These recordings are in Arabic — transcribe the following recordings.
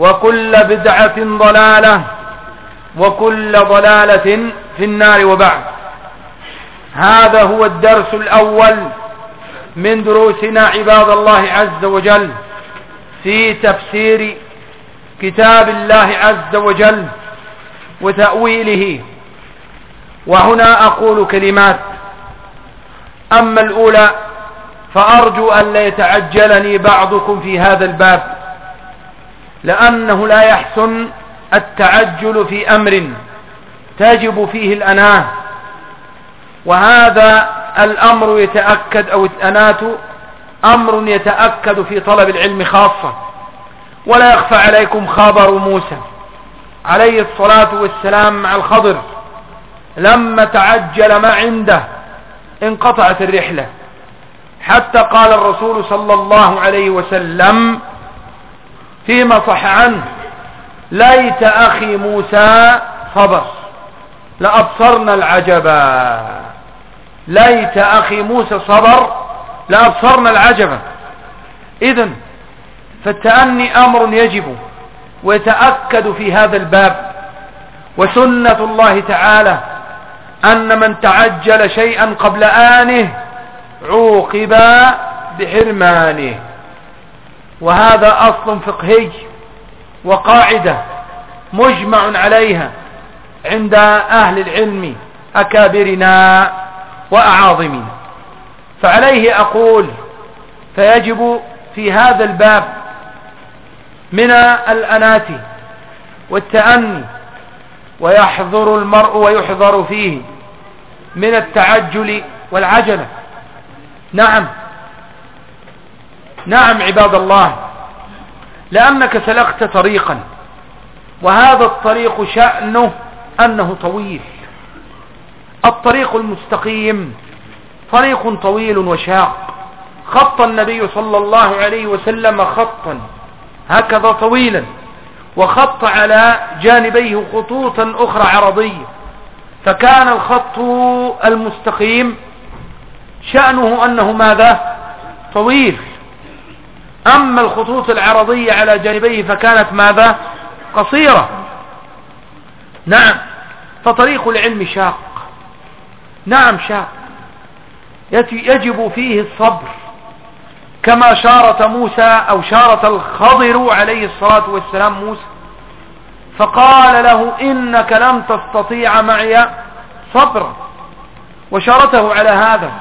وكل بدعة ضلالة وكل ضلالة في النار وبعد. هذا هو الدرس الأول من دروسنا عباد الله عز وجل في تفسير كتاب الله عز وجل وتأويله. وهنا أقول كلمات. أما الأولى فأرجو أن لا يتعجلني بعضكم في هذا الباب. لأنه لا يحسن التعجل في أمر تجب فيه الأناة. وهذا الأمر يتأكد أو الأنات أمر يتأكد في طلب العلم خاصة. ولا يخفى عليكم خبر موسى عليه الصلاة والسلام مع الخضر لما تعجل ما عنده انقطعت الرحلة. حتى قال الرسول صلى الله عليه وسلم فيما صح عنه. ليت أخي موسى صبر. لأبصرنا العجبا ليت أخي موسى صبر. لأبصرنا العجبا إذا فالتأني أمر يجب ويتأكد في هذا الباب. وسنة الله تعالى أن من تعجل شيئا قبل آنه عوقب بحرمانه. وهذا أصل فقهي وقاعدة مجمع عليها عند أهل العلم أكابرنا وأعاظمنا فعليه أقول فيجب في هذا الباب من الأنات والتأني ويحضر المرء ويحضر فيه من التعجل والعجلة. نعم. نعم عباد الله لأنك سلقت طريقا وهذا الطريق شأنه أنه طويل. الطريق المستقيم طريق طويل وشاق. خط النبي صلى الله عليه وسلم خطا هكذا طويلا وخط على جانبيه خطوطا أخرى عرضية. فكان الخط المستقيم شأنه أنه ماذا؟ طويل. أما الخطوط العرضية على جانبيه فكانت ماذا؟ قصيرة. نعم فطريق العلم شاق. نعم شاق. يجب فيه الصبر. كما شارة موسى أو شارة الخضر عليه الصلاة والسلام موسى فقال له إنك لم تستطيع معي صبرا وشارته على هذا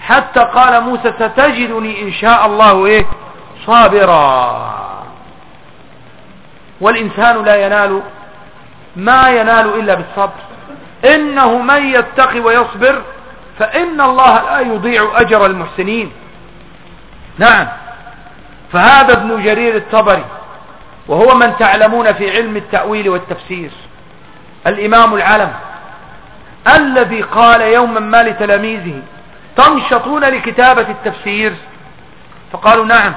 حتى قال موسى ستجدني إن شاء الله إيه؟ صابرا. والإنسان لا ينال ما ينال إلا بالصبر. إنه من يتقي ويصبر فإن الله لا يضيع أجر المحسنين. نعم. فهذا ابن جرير الطبري وهو من تعلمون في علم التأويل والتفسير الإمام العلم الذي قال يوما ما لتلاميذه تنشطون لكتابة التفسير؟ فقالوا نعم.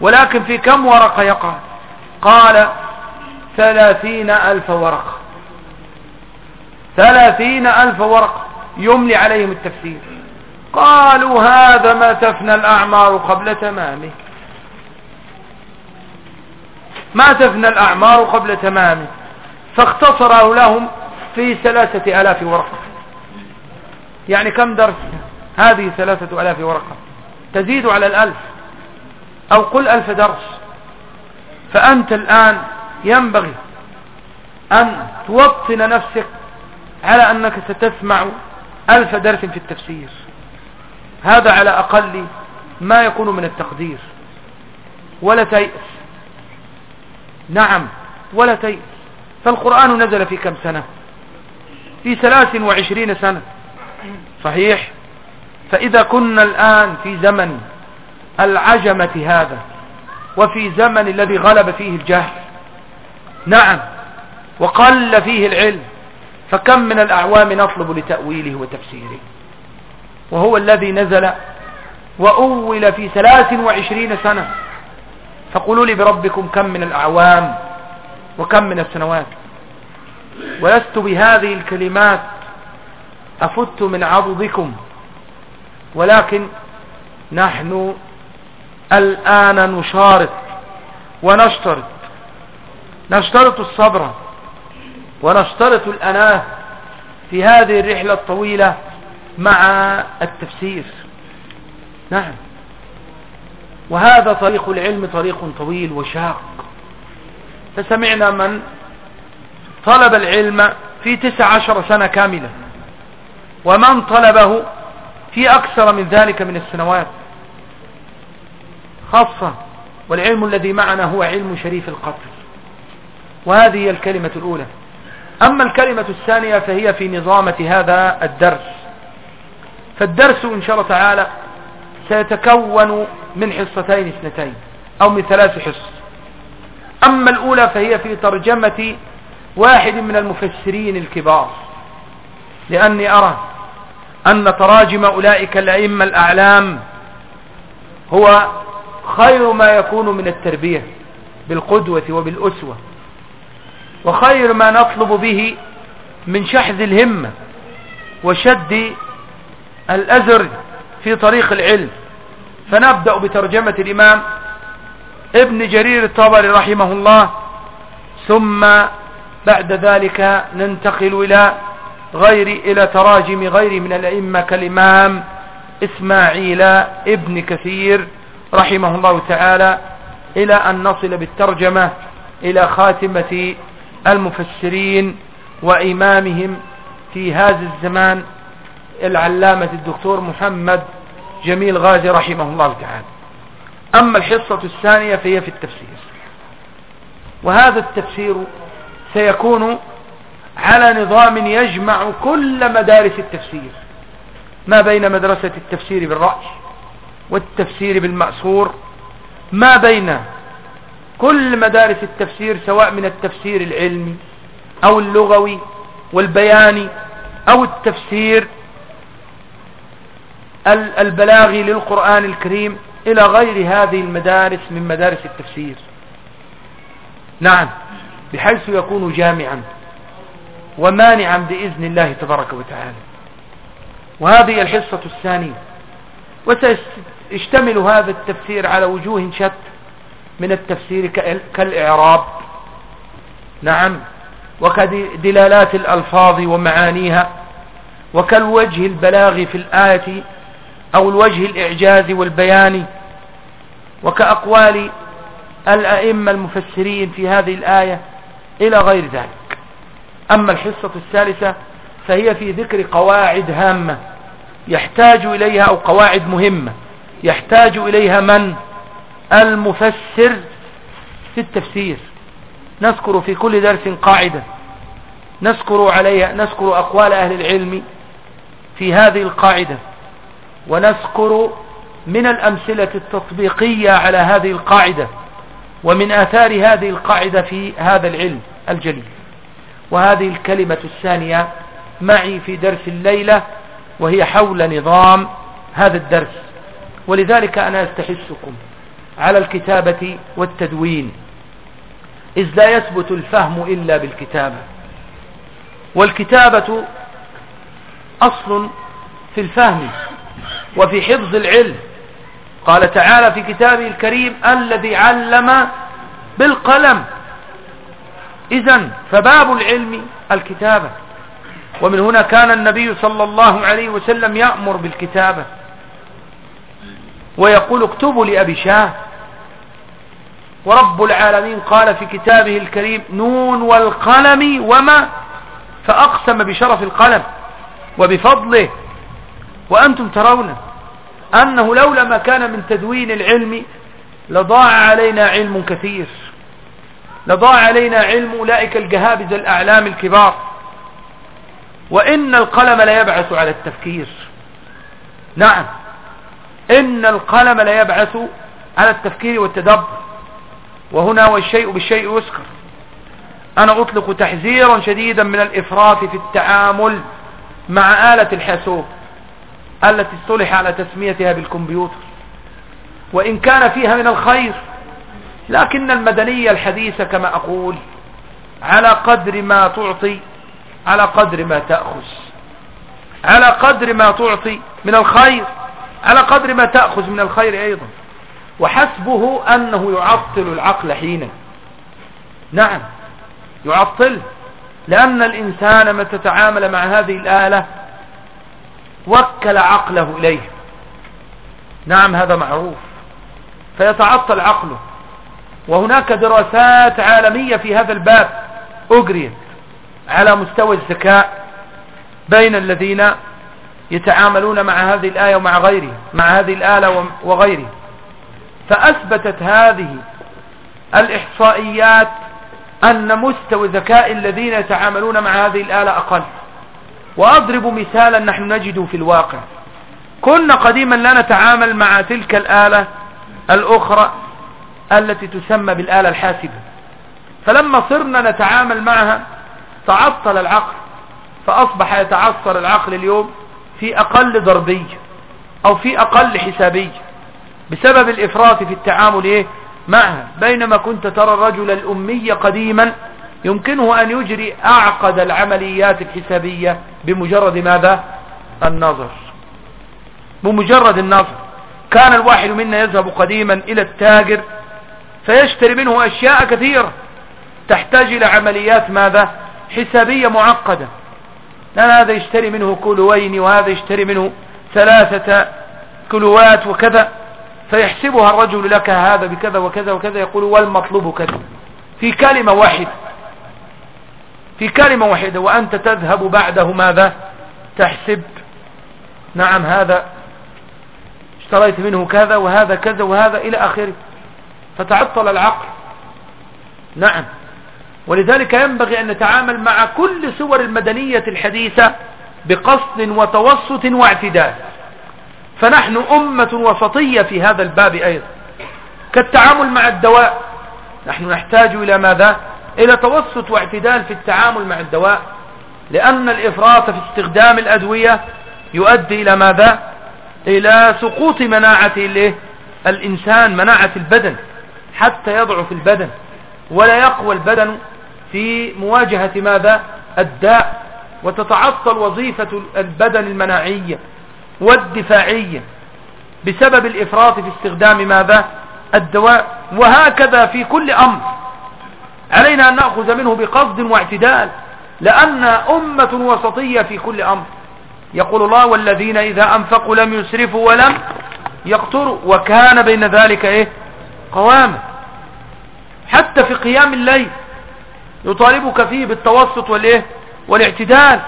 ولكن في كم ورقة يقع؟ قال ثلاثين ألف ورقة. ثلاثين ألف ورقة يملي عليهم التفسير. قالوا هذا ما تفنى الأعمار قبل تمامه. ما تفنى الأعمار قبل تمامه. فاختصره لهم في ثلاثة ألاف ورقة. يعني كم درس هذه ثلاثة ألاف ورقة؟ تزيد على الألف. أو قل ألف درس. فأنت الآن ينبغي أن توطن نفسك على أنك ستسمع ألف درس في التفسير. هذا على أقل ما يكون من التقدير. ولا تيأس. نعم ولا تيأس. فالقرآن نزل في كم سنة؟ في ثلاث وعشرين سنة. صحيح؟ فإذا كنا الآن في زمن العجمة هذا وفي زمن الذي غلب فيه الجهل. نعم وقل فيه العلم فكم من الأعوام نطلب لتأويله وتفسيره. وهو الذي نزل وأول في ثلاث وعشرين سنة. فقولوا لي بربكم كم من الأعوام وكم من السنوات. ولست بهذه الكلمات أفت من عضدكم ولكن نحن الآن نشارط ونشترط. نشترط الصبر ونشترط الأناه في هذه الرحلة الطويلة مع التفسير. نعم. وهذا طريق العلم طريق طويل وشاق. فسمعنا من طلب العلم في تسع عشر سنة كاملة ومن طلبه في أكثر من ذلك من السنوات. خاصة والعلم الذي معنا هو علم شريف القدر وهذه هي الكلمة الأولى. أما الكلمة الثانية فهي في نظامة هذا الدرس. فالدرس إن شاء الله تعالى سيتكون من حصتين اثنتين أو من ثلاث حصص. أما الأولى فهي في ترجمة واحد من المفسرين الكبار. لأني أرى أن تراجم أولئك الأئمة الأعلام هو خير ما يكون من التربية بالقدوة وبالأسوة وخير ما نطلب به من شحذ الهمة وشد الأزر في طريق العلم. فنبدأ بترجمة الإمام ابن جرير الطبري رحمه الله ثم بعد ذلك ننتقل إلى غير إلى تراجم غير من الأئمة كالإمام إسماعيل ابن كثير رحمه الله تعالى إلى أن نصل بالترجمة إلى خاتمة المفسرين وإمامهم في هذا الزمان العلامة الدكتور محمد جميل غازي رحمه الله تعالى. أما الحصة الثانية فهي في التفسير. وهذا التفسير سيكون على نظام يجمع كل مدارس التفسير. ما بين مدرسة التفسير بالرأي والتفسير بالمأثور ما بين كل مدارس التفسير سواء من التفسير العلمي أو اللغوي والبياني أو التفسير البلاغي للقرآن الكريم إلى غير هذه المدارس من مدارس التفسير. نعم بحيث يكون جامعا ومانعا بإذن الله تبارك وتعالى. وهذه الحصة الثانية وسيشتمل هذا التفسير على وجوه شتى من التفسير كالإعراب. نعم. وكدلالات الألفاظ ومعانيها. وكالوجه البلاغي في الآية أو الوجه الإعجاز والبياني وكأقوال الأئمة المفسرين في هذه الآية إلى غير ذلك. أما الحصة الثالثة فهي في ذكر قواعد هامة يحتاج إليها أو قواعد مهمة. يحتاج إليها من؟ المفسر في التفسير. نذكر في كل درس قاعدة. نذكر عليها نذكر أقوال أهل العلم في هذه القاعدة. ونذكر من الأمثلة التطبيقية على هذه القاعدة ومن آثار هذه القاعدة في هذا العلم الجليل. وهذه الكلمة الثانية معي في درس الليلة وهي حول نظام هذا الدرس. ولذلك أنا أستحسكم على الكتابة والتدوين. إذ لا يثبت الفهم إلا بالكتابة. والكتابة أصل في الفهم وفي حفظ العلم. قال تعالى في كتابه الكريم الذي علم بالقلم. إذا فباب العلم الكتابة. ومن هنا كان النبي صلى الله عليه وسلم يأمر بالكتابة. ويقول اكتبوا لأبي شاه. ورب العالمين قال في كتابه الكريم نون والقلم وما فأقسم بشرف القلم وبفضله. وأنتم ترون أنه لولا ما كان من تدوين العلم لضاع علينا علم كثير. لضاع علينا علم أولئك الجهابز الأعلام الكبار. وإن القلم لا يبعث على التفكير. نعم. إن القلم لا يبعث على التفكير والتدبر وهنا والشيء بالشيء يسكر أنا أطلق تحذيرا شديدا من الإفراط في التعامل مع آلة الحاسوب التي اصطلح على تسميتها بالكمبيوتر. وإن كان فيها من الخير لكن المدنية الحديثة كما أقول على قدر ما تعطي على قدر ما تأخذ على قدر ما تعطي من الخير. على قدر ما تأخذ من الخير أيضا. وحسبه أنه يعطل العقل حينا نعم يعطل. لأن الإنسان متى تعامل مع هذه الآلة وكل عقله إليه. نعم هذا معروف. فيتعطل عقله. وهناك دراسات عالمية في هذا الباب أجريت على مستوى الذكاء بين الذين يتعاملون مع هذه الآية ومع غيره مع هذه الآلة وغيره. فأثبتت هذه الإحصائيات أن مستوى ذكاء الذين يتعاملون مع هذه الآلة أقل. وأضرب مثالا نحن نجده في الواقع. كنا قديما لا نتعامل مع تلك الآلة الأخرى التي تسمى بالآلة الحاسبة. فلما صرنا نتعامل معها تعطل العقل فأصبح يتعثر العقل اليوم في أقل ضربية أو في أقل حسابية بسبب الإفراط في التعامل إيه؟ معها. بينما كنت ترى الرجل الأمي قديما يمكنه أن يجري أعقد العمليات الحسابية بمجرد ماذا؟ النظر. بمجرد النظر. كان الواحد منا يذهب قديما إلى التاجر فيشتري منه أشياء كثيرة. تحتاج إلى عمليات ماذا؟ حسابية معقدة. لأن هذا يشتري منه كلوين وهذا يشتري منه ثلاثة كلوات وكذا فيحسبها الرجل لك هذا بكذا وكذا وكذا يقول والمطلوب كذا. في كلمة واحدة في كلمة واحدة وأنت تذهب بعده ماذا؟ تحسب. نعم هذا اشتريت منه كذا وهذا كذا وهذا إلى آخره. فتعطل العقل. نعم. ولذلك ينبغي أن نتعامل مع كل صور المدنية الحديثة بقصد وتوسط واعتدال. فنحن أمة وسطية في هذا الباب أيضا. كالتعامل مع الدواء نحن نحتاج إلى ماذا؟ إلى توسط واعتدال في التعامل مع الدواء لأن الإفراط في استخدام الأدوية يؤدي إلى ماذا؟ إلى سقوط مناعة الإنسان مناعة البدن حتى يضعف البدن ولا يقوى البدن في مواجهة ماذا؟ الداء وتتعطل وظيفة البدن المناعية والدفاعية بسبب الإفراط في استخدام ماذا؟ الدواء. وهكذا في كل أمر. علينا أن نأخذ منه بقصد واعتدال لأن أمة وسطية في كل أمر. يقول الله والذين إذا أنفقوا لم يسرفوا ولم يقتروا وكان بين ذلك إيه؟ قواما حتى في قيام الليل يطالبك فيه بالتوسط والإيه؟ والاعتدال.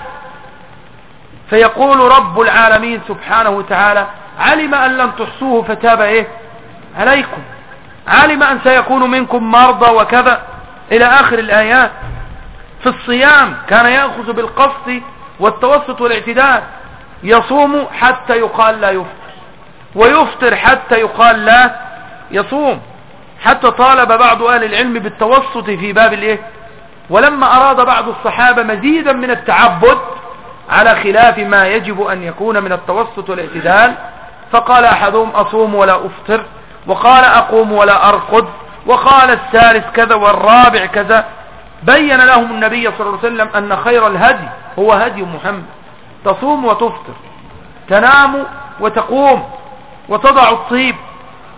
فيقول رب العالمين سبحانه وتعالى علم أن لم تحصوه فتاب إيه؟ عليكم. علم أن سيكون منكم مرضى وكذا. إلى آخر الآيات في الصيام كان يأخذ بالقصد والتوسط والاعتدال. يصوم حتى يقال لا يفطر. ويفطر حتى يقال لا يصوم. حتى طالب بعض أهل العلم بالتوسط في باب الإيه؟ ولما أراد بعض الصحابة مزيدا من التعبد على خلاف ما يجب أن يكون من التوسط والاعتدال فقال أحدهم أصوم ولا أفطر وقال أقوم ولا أرقد وقال الثالث كذا والرابع كذا. بين لهم النبي صلى الله عليه وسلم أن خير الهدي هو هدي محمد. تصوم وتفطر تنام وتقوم وتضع الطيب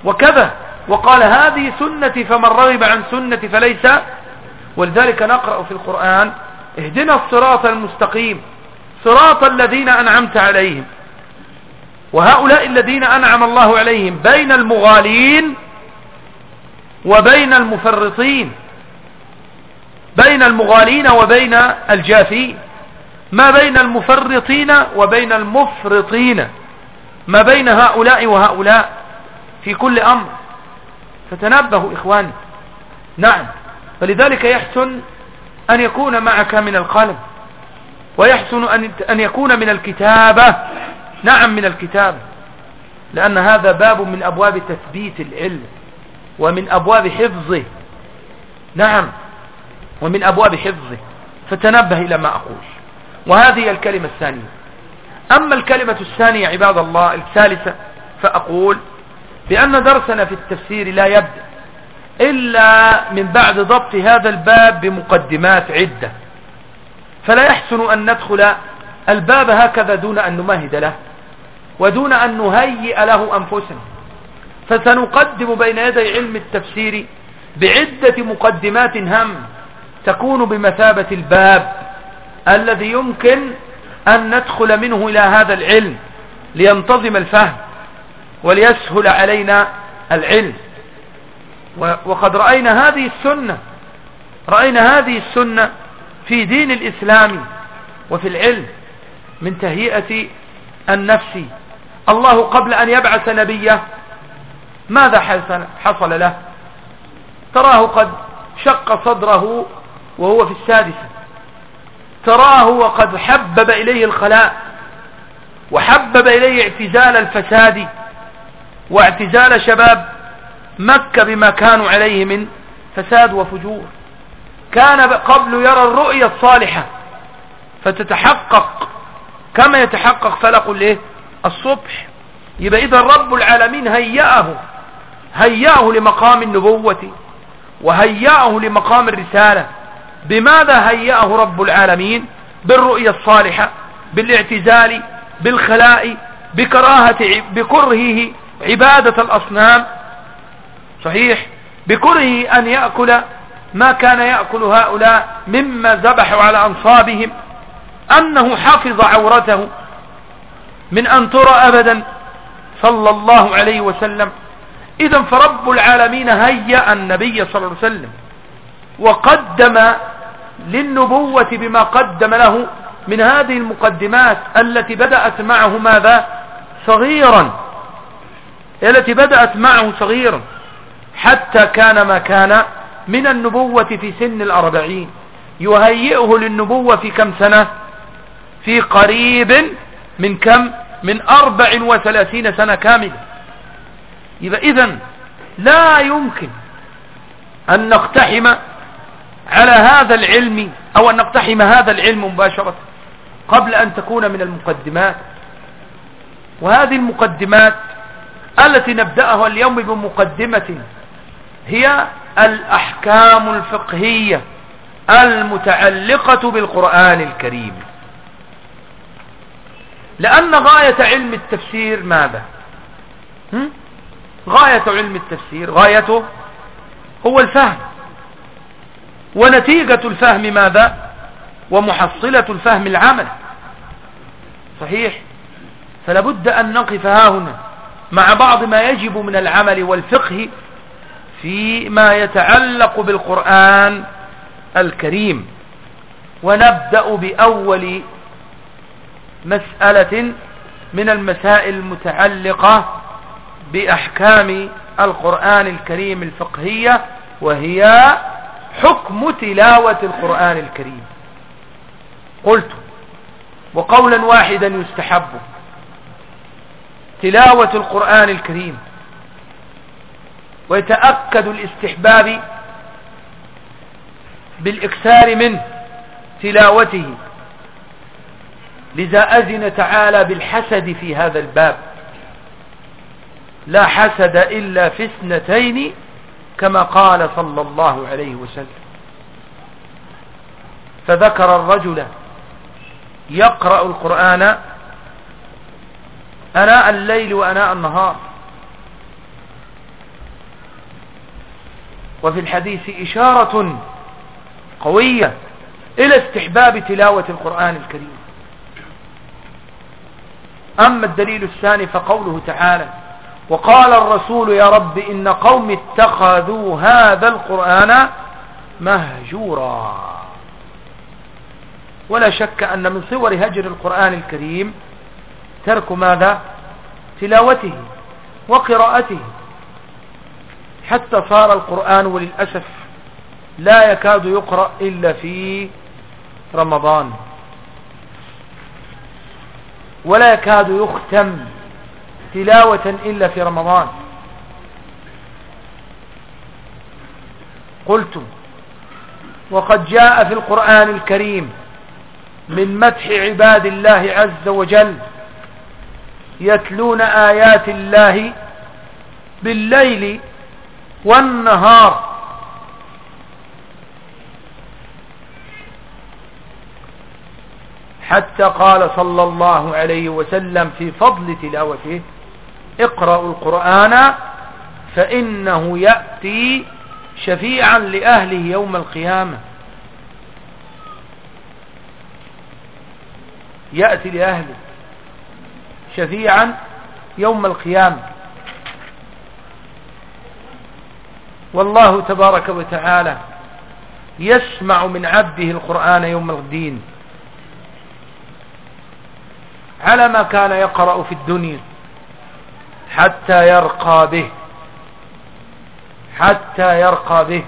وكذا. وقال هذه سنتي فمن رغب عن سنتي فليس ولذلك نقرأ في القرآن اهدنا الصراط المستقيم صراط الذين أنعمت عليهم. وهؤلاء الذين أنعم الله عليهم بين المغالين وبين المفرطين. بين المغالين وبين الجافين. ما بين المفرطين وبين المفرطين. ما بين هؤلاء وهؤلاء في كل أمر. فتنبهوا إخواني. نعم. فلذلك يحسن أن يكون معك من القلم ويحسن أن يكون من الكتابة. نعم من الكتابة. لأن هذا باب من أبواب تثبيت العلم ومن أبواب حفظه. نعم ومن أبواب حفظه. فتنبه إلى ما أقول. وهذه الكلمة الثانية. أما الكلمة الثانية عباد الله الثالثة فأقول بأن درسنا في التفسير لا يبدأ. إلا من بعد ضبط هذا الباب بمقدمات عدة. فلا يحسن أن ندخل الباب هكذا دون أن نمهد له ودون أن نهيئ له أنفسنا. فسنقدم بين يدي علم التفسير بعدة مقدمات هم تكون بمثابة الباب الذي يمكن أن ندخل منه إلى هذا العلم لينتظم الفهم وليسهل علينا العلم. وقد رأينا هذه السنة رأينا هذه السنة في دين الإسلام وفي العلم من تهيئة النفس. الله قبل أن يبعث نبيه ماذا حصل له؟ تراه قد شق صدره وهو في السادسة. تراه وقد حبب إليه الخلاء وحبب إليه اعتزال الفساد واعتزال شباب مكة بما كانوا عليه من فساد وفجور. كان قبل يرى الرؤية الصالحة فتتحقق. كما يتحقق فلق الصبح. يبقى إذا رب العالمين هيأه هيأه لمقام النبوة وهيأه لمقام الرسالة. بماذا هيأه رب العالمين؟ بالرؤية الصالحة بالاعتزال بالخلاء بكراهة بكرهه عبادة الأصنام صحيح بكرهه أن يأكل ما كان يأكل هؤلاء مما ذبحوا على أنصابهم أنه حفظ عورته من أن ترى أبدا صلى الله عليه وسلم. إذا فرب العالمين هيأ النبي صلى الله عليه وسلم وقدم للنبوة بما قدم له من هذه المقدمات التي بدأت معه ماذا؟ صغيرا. التي بدأت معه صغيرا. حتى كان ما كان من النبوة في سن الأربعين. يهيئه للنبوة في كم سنة؟ في قريب من كم؟ من أربع وثلاثين سنة كاملة. يبقى إذن لا يمكن أن نقتحم على هذا العلم أو أن نقتحم هذا العلم مباشرة قبل أن تكون من المقدمات. وهذه المقدمات التي نبدأها اليوم بمقدمة هي الأحكام الفقهية المتعلقة بالقرآن الكريم. لأن غاية علم التفسير ماذا؟ غاية علم التفسير غايته هو الفهم. ونتيجة الفهم ماذا؟ ومحصلة الفهم العمل. صحيح؟ فلابد أن نقف هنا مع بعض ما يجب من العمل والفقه فيما يتعلق بالقرآن الكريم. ونبدأ بأول مسألة من المسائل المتعلقة بأحكام القرآن الكريم الفقهية وهي حكم تلاوة القرآن الكريم. قلت وقولا واحدا يستحب تلاوة القرآن الكريم. ويتأكد الاستحباب بالإكثار منه تلاوته. لذا أذن تعالى بالحسد في هذا الباب. لا حسد إلا في اثنتين كما قال صلى الله عليه وسلم. فذكر الرجل يقرأ القرآن أناء الليل وأناء النهار. وفي الحديث إشارة قوية إلى استحباب تلاوة القرآن الكريم. أما الدليل الثاني فقوله تعالى وقال الرسول يا رب إن قوم اتخذوا هذا القرآن مهجورا. ولا شك أن من صور هجر القرآن الكريم ترك ماذا؟ تلاوته وقراءته حتى صار القرآن وللأسف لا يكاد يقرأ إلا في رمضان. ولا يكاد يختم تلاوة إلا في رمضان. قلت وقد جاء في القرآن الكريم من مدح عباد الله عز وجل يتلون آيات الله بالليل والنهار. حتى قال صلى الله عليه وسلم في فضل تلاوته اقرأوا القرآن فإنه يأتي شفيعا لأهله يوم القيامة. يأتي لأهله شفيعا يوم القيامة. والله تبارك وتعالى يسمع من عبده القرآن يوم الدين. على ما كان يقرأ في الدنيا حتى يرقى به حتى يرقى به.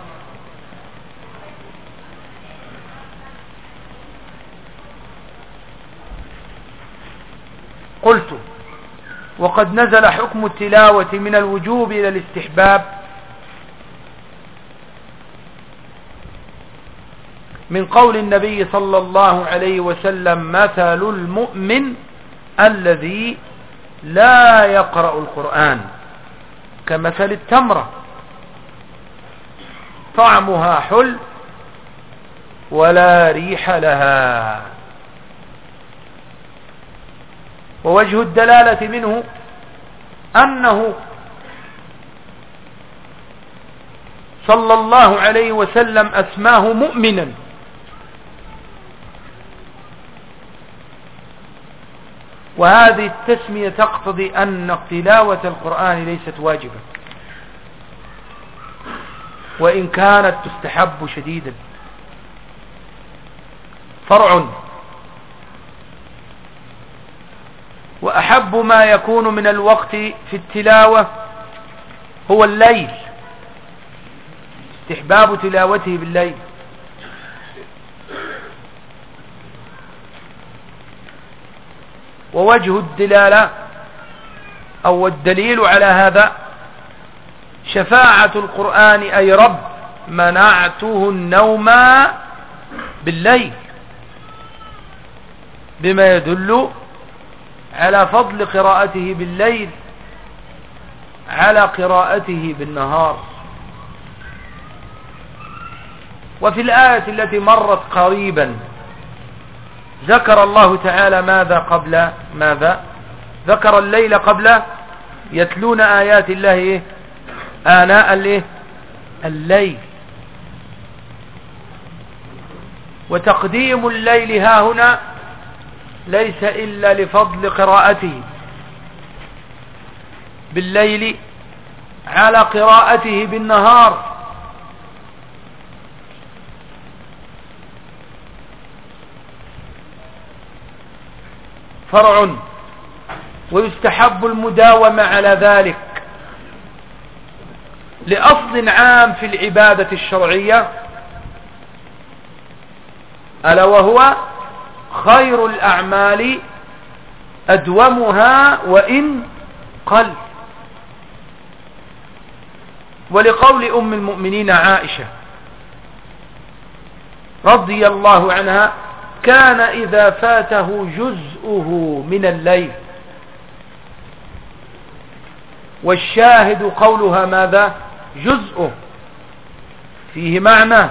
قلت وقد نزل حكم التلاوة من الوجوب إلى الاستحباب من قول النبي صلى الله عليه وسلم مثل المؤمن الذي لا يقرأ القرآن كمثل التمرة. طعمها حل ولا ريح لها. ووجه الدلالة منه أنه صلى الله عليه وسلم أسماه مؤمنا. وهذه التسمية تقتضي أن تلاوة القرآن ليست واجبة. وإن كانت تستحب شديدا. فرع. وأحب ما يكون من الوقت في التلاوة هو الليل. استحباب تلاوته بالليل. ووجه الدلالة أو الدليل على هذا شفاعة القرآن أي رب منعته النوم بالليل بما يدل على فضل قراءته بالليل على قراءته بالنهار. وفي الآية التي مرت قريبا ذكر الله تعالى ماذا قبل ماذا؟ ذكر الليل قبل يتلون آيات الله إيه؟ آناء الليل. وتقديم الليل ها هنا ليس إلا لفضل قراءته. بالليل على قراءته بالنهار. فرع ويستحب المداومة على ذلك لأصل عام في العبادة الشرعية ألا وهو خير الأعمال أدومها وإن قل. ولقول أم المؤمنين عائشة رضي الله عنها كان إذا فاته جزءه من الليل. والشاهد قولها ماذا؟ جزءه. فيه معنى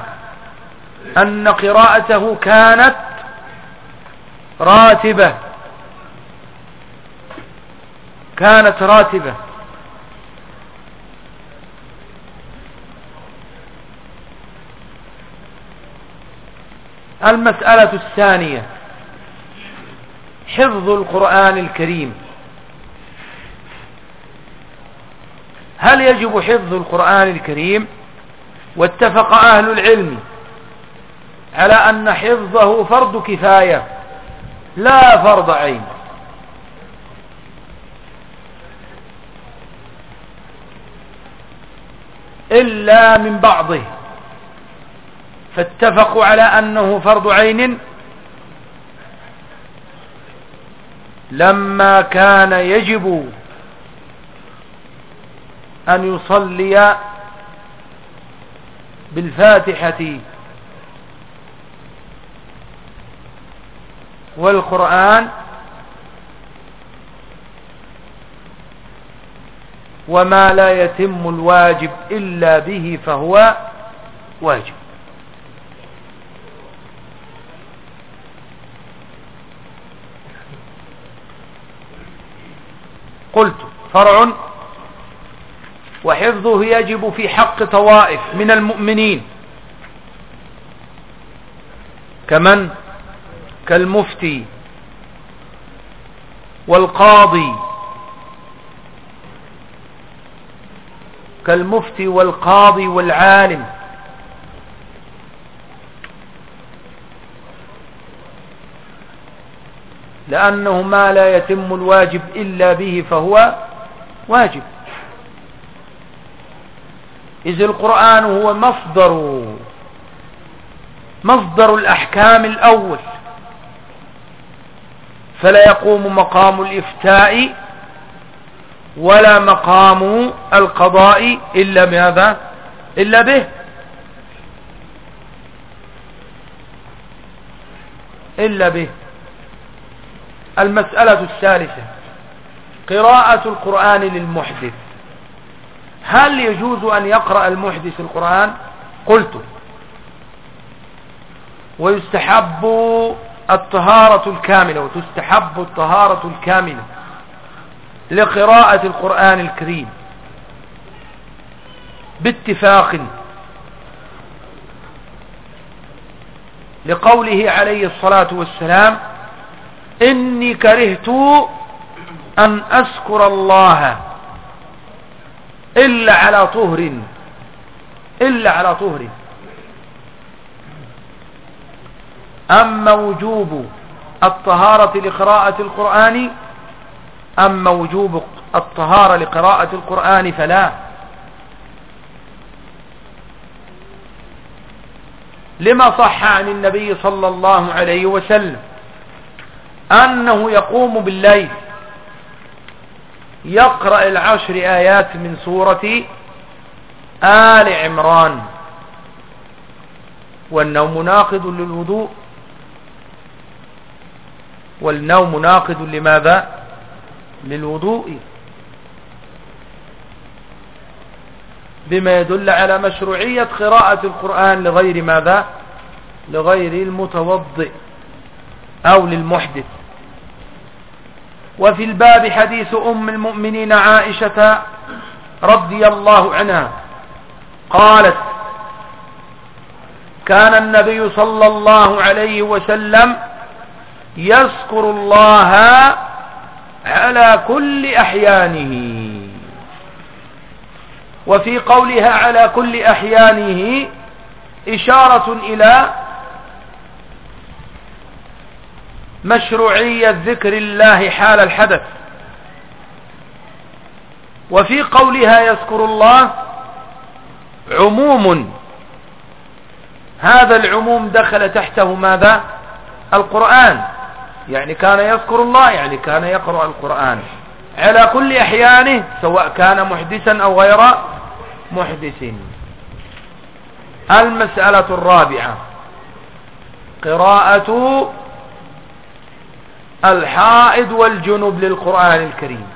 أن قراءته كانت راتبة. كانت راتبة. المسألة الثانية. حفظ القرآن الكريم. هل يجب حفظ القرآن الكريم؟ واتفق أهل العلم على أن حفظه فرض كفاية لا فرض عين. إلا من بعضه. فاتفقوا على أنه فرض عين. لما كان يجب أن يصلي بالفاتحة والقرآن وما لا يتم الواجب إلا به فهو واجب. قلت فرع وحفظه يجب في حق طوائف من المؤمنين كمن كالمفتي والقاضي كالمفتي والقاضي والعالم لأنه ما لا يتم الواجب إلا به فهو واجب. إذ القرآن هو مصدر مصدر الأحكام الأول. فلا يقوم مقام الإفتاء ولا مقام القضاء إلا بهذا إلا به. إلا به. المسألة الثالثة قراءة القرآن للمحدث. هل يجوز أن يقرأ المحدث القرآن؟ قلت. ويستحب الطهارة الكاملة وتستحب الطهارة الكاملة لقراءة القرآن الكريم. باتفاق. لقوله عليه الصلاة والسلام إني كرهت أن أذكر الله إلا على طهر إلا على طهر. أما وجوب الطهارة لقراءة القرآن أما وجوب الطهارة لقراءة القرآن فلا. لما صح عن النبي صلى الله عليه وسلم أنه يقوم بالليل. يقرأ العشر آيات من سورة آل عمران. والنوم ناقض للوضوء. والنوم ناقض لماذا؟ للوضوء. بما يدل على مشروعية قراءة القرآن لغير ماذا؟ لغير المتوضئ أو للمحدث. وفي الباب حديث أم المؤمنين عائشة رضي الله عنها. قالت كان النبي صلى الله عليه وسلم يذكر الله على كل أحيانه. وفي قولها على كل أحيانه إشارة إلى مشروعية ذكر الله حال الحدث. وفي قولها يذكر الله عموم. هذا العموم دخل تحته ماذا؟ القرآن. يعني كان يذكر الله يعني كان يقرأ القرآن. على كل أحيانه سواء كان محدثا أو غير محدث. المسألة الرابعة. قراءة الحائض والجنب للقرآن الكريم.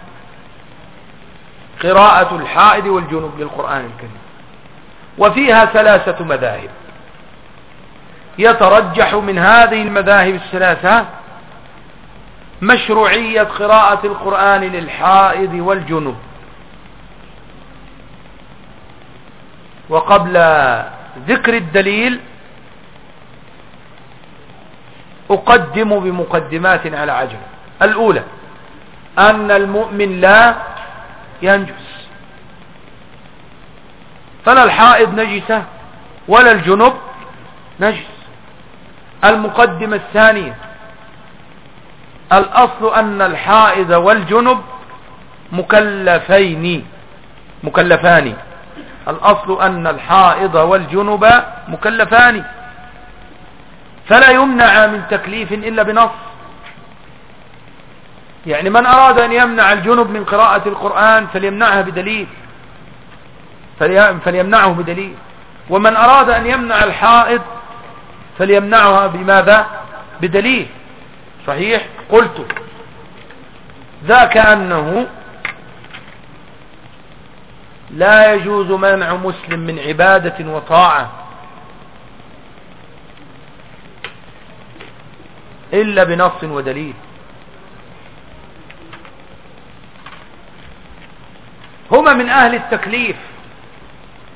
قراءة الحائض والجنب للقرآن الكريم. وفيها ثلاثة مذاهب. يترجح من هذه المذاهب الثلاثة مشروعية قراءة القرآن للحائض والجنب وقبل ذكر الدليل أقدم بمقدمات على عجل. الأولى أن المؤمن لا ينجس. فلا الحائض نجسة ولا الجنب نجس. المقدمة الثانية الأصل أن الحائض والجنب مكلفين مكلفان. الأصل أن الحائض والجنب مكلفان. فلا يمنع من تكليف إلا بنص. يعني من أراد أن يمنع الجنب من قراءة القرآن فليمنعها بدليل. فليمنعه بدليل. ومن أراد أن يمنع الحائض فليمنعها بماذا؟ بدليل. صحيح؟ قلت. ذاك أنه لا يجوز منع مسلم من عبادة وطاعة إلا بنص ودليل. هما من أهل التكليف.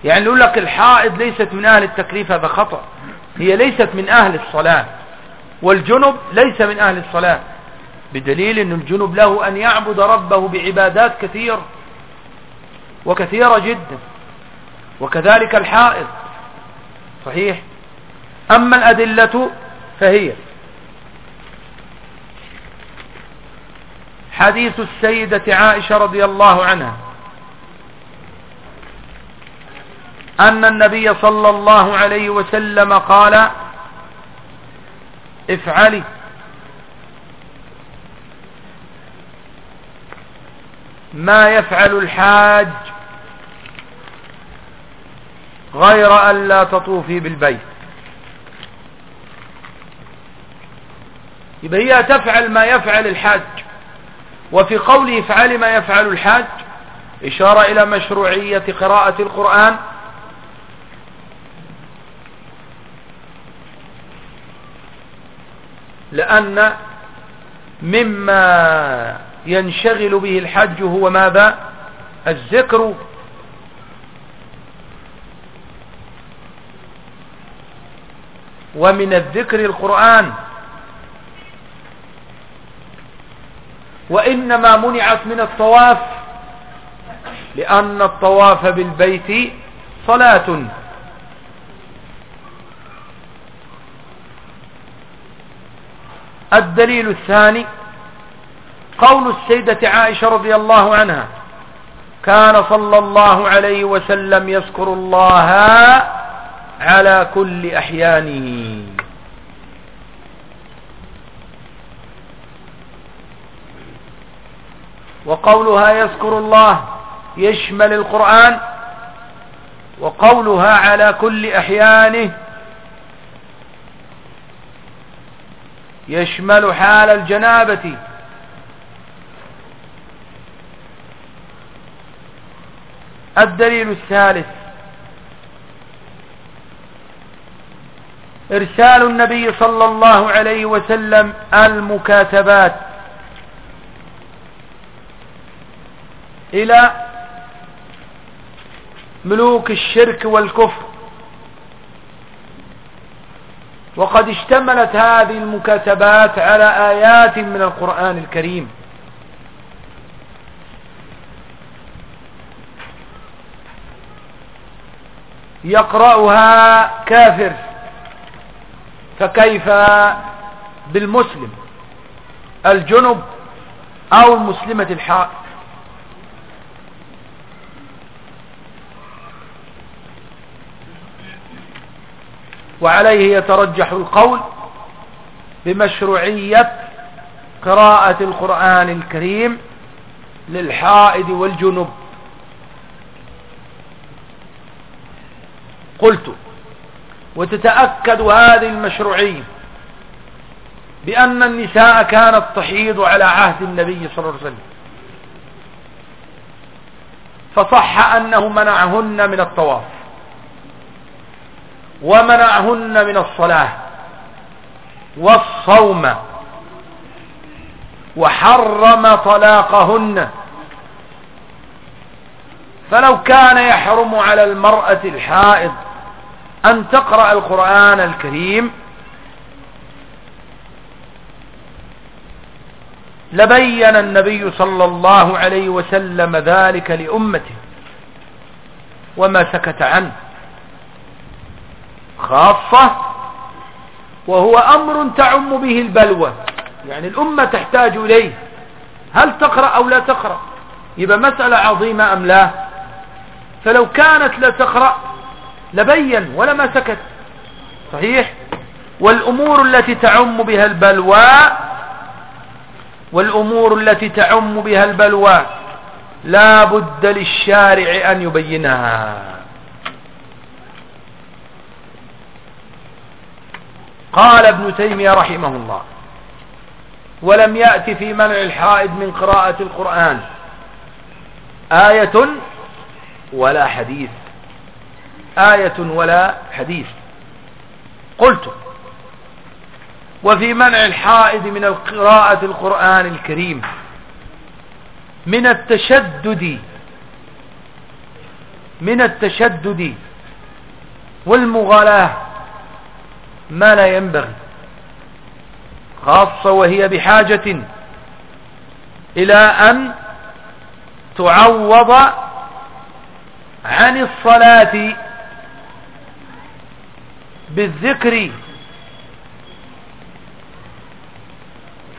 يعني يقول لك الحائض ليست من أهل التكليف هذا خطأ. هي ليست من أهل الصلاة. والجنب ليس من أهل الصلاة. بدليل أن الجنب له أن يعبد ربه بعبادات كثيرة وكثيرة جدا. وكذلك الحائض. صحيح؟ أما الأدلة فهي حديث السيدة عائشة رضي الله عنها. أن النبي صلى الله عليه وسلم قال افعلي. ما يفعل الحاج غير أن لا تطوفي بالبيت. يبقى هي تفعل ما يفعل الحاج. وفي قوله افعل ما يفعل الحاج إشارة إلى مشروعية قراءة القرآن. لأن مما ينشغل به الحج هو ماذا؟ الذكر. ومن الذكر القرآن. وإنما منعت من الطواف لأن الطواف بالبيت صلاة. الدليل الثاني قول السيدة عائشة رضي الله عنها كان صلى الله عليه وسلم يذكر الله على كل أحيانه. وقولها يذكر الله يشمل القرآن وقولها على كل أحيانه يشمل حال الجنابة. الدليل الثالث إرسال النبي صلى الله عليه وسلم المكاتبات. إلى ملوك الشرك والكفر. وقد اشتملت هذه المكاتبات على آيات من القرآن الكريم. يقرأها كافر فكيف بالمسلم؟ الجنب أو المسلمة الحائط وعليه يترجح القول بمشروعية قراءة القرآن الكريم للحائد والجنب قلت وتتأكد هذه المشروعية بأن النساء كانت تحيض على عهد النبي صلى الله عليه وسلم. فصح أنه منعهن من الطواف. ومنعهن من الصلاة والصوم وحرم طلاقهن. فلو كان يحرم على المرأة الحائض أن تقرأ القرآن الكريم لبين النبي صلى الله عليه وسلم ذلك لأمته وما سكت عنه. خاصة وهو أمر تعم به البلوى. يعني الأمة تحتاج إليه. هل تقرأ أو لا تقرأ؟ يبقى مسألة عظيمة أم لا؟ فلو كانت لا تقرأ لبين ولا ما سكت. صحيح؟ والأمور التي تعم بها البلوى والأمور التي تعم بها البلوى لا بد للشارع أن يبينها. قال ابن تيمية رحمه الله ولم يأتي في منع الحائد من قراءة القرآن. آية ولا حديث. آية ولا حديث. قلت وفي منع الحائد من قراءة القرآن الكريم من التشدد من التشدد والمغالاة. ما لا ينبغي خاصة وهي بحاجة إلى أن تعوض عن الصلاة بالذكر.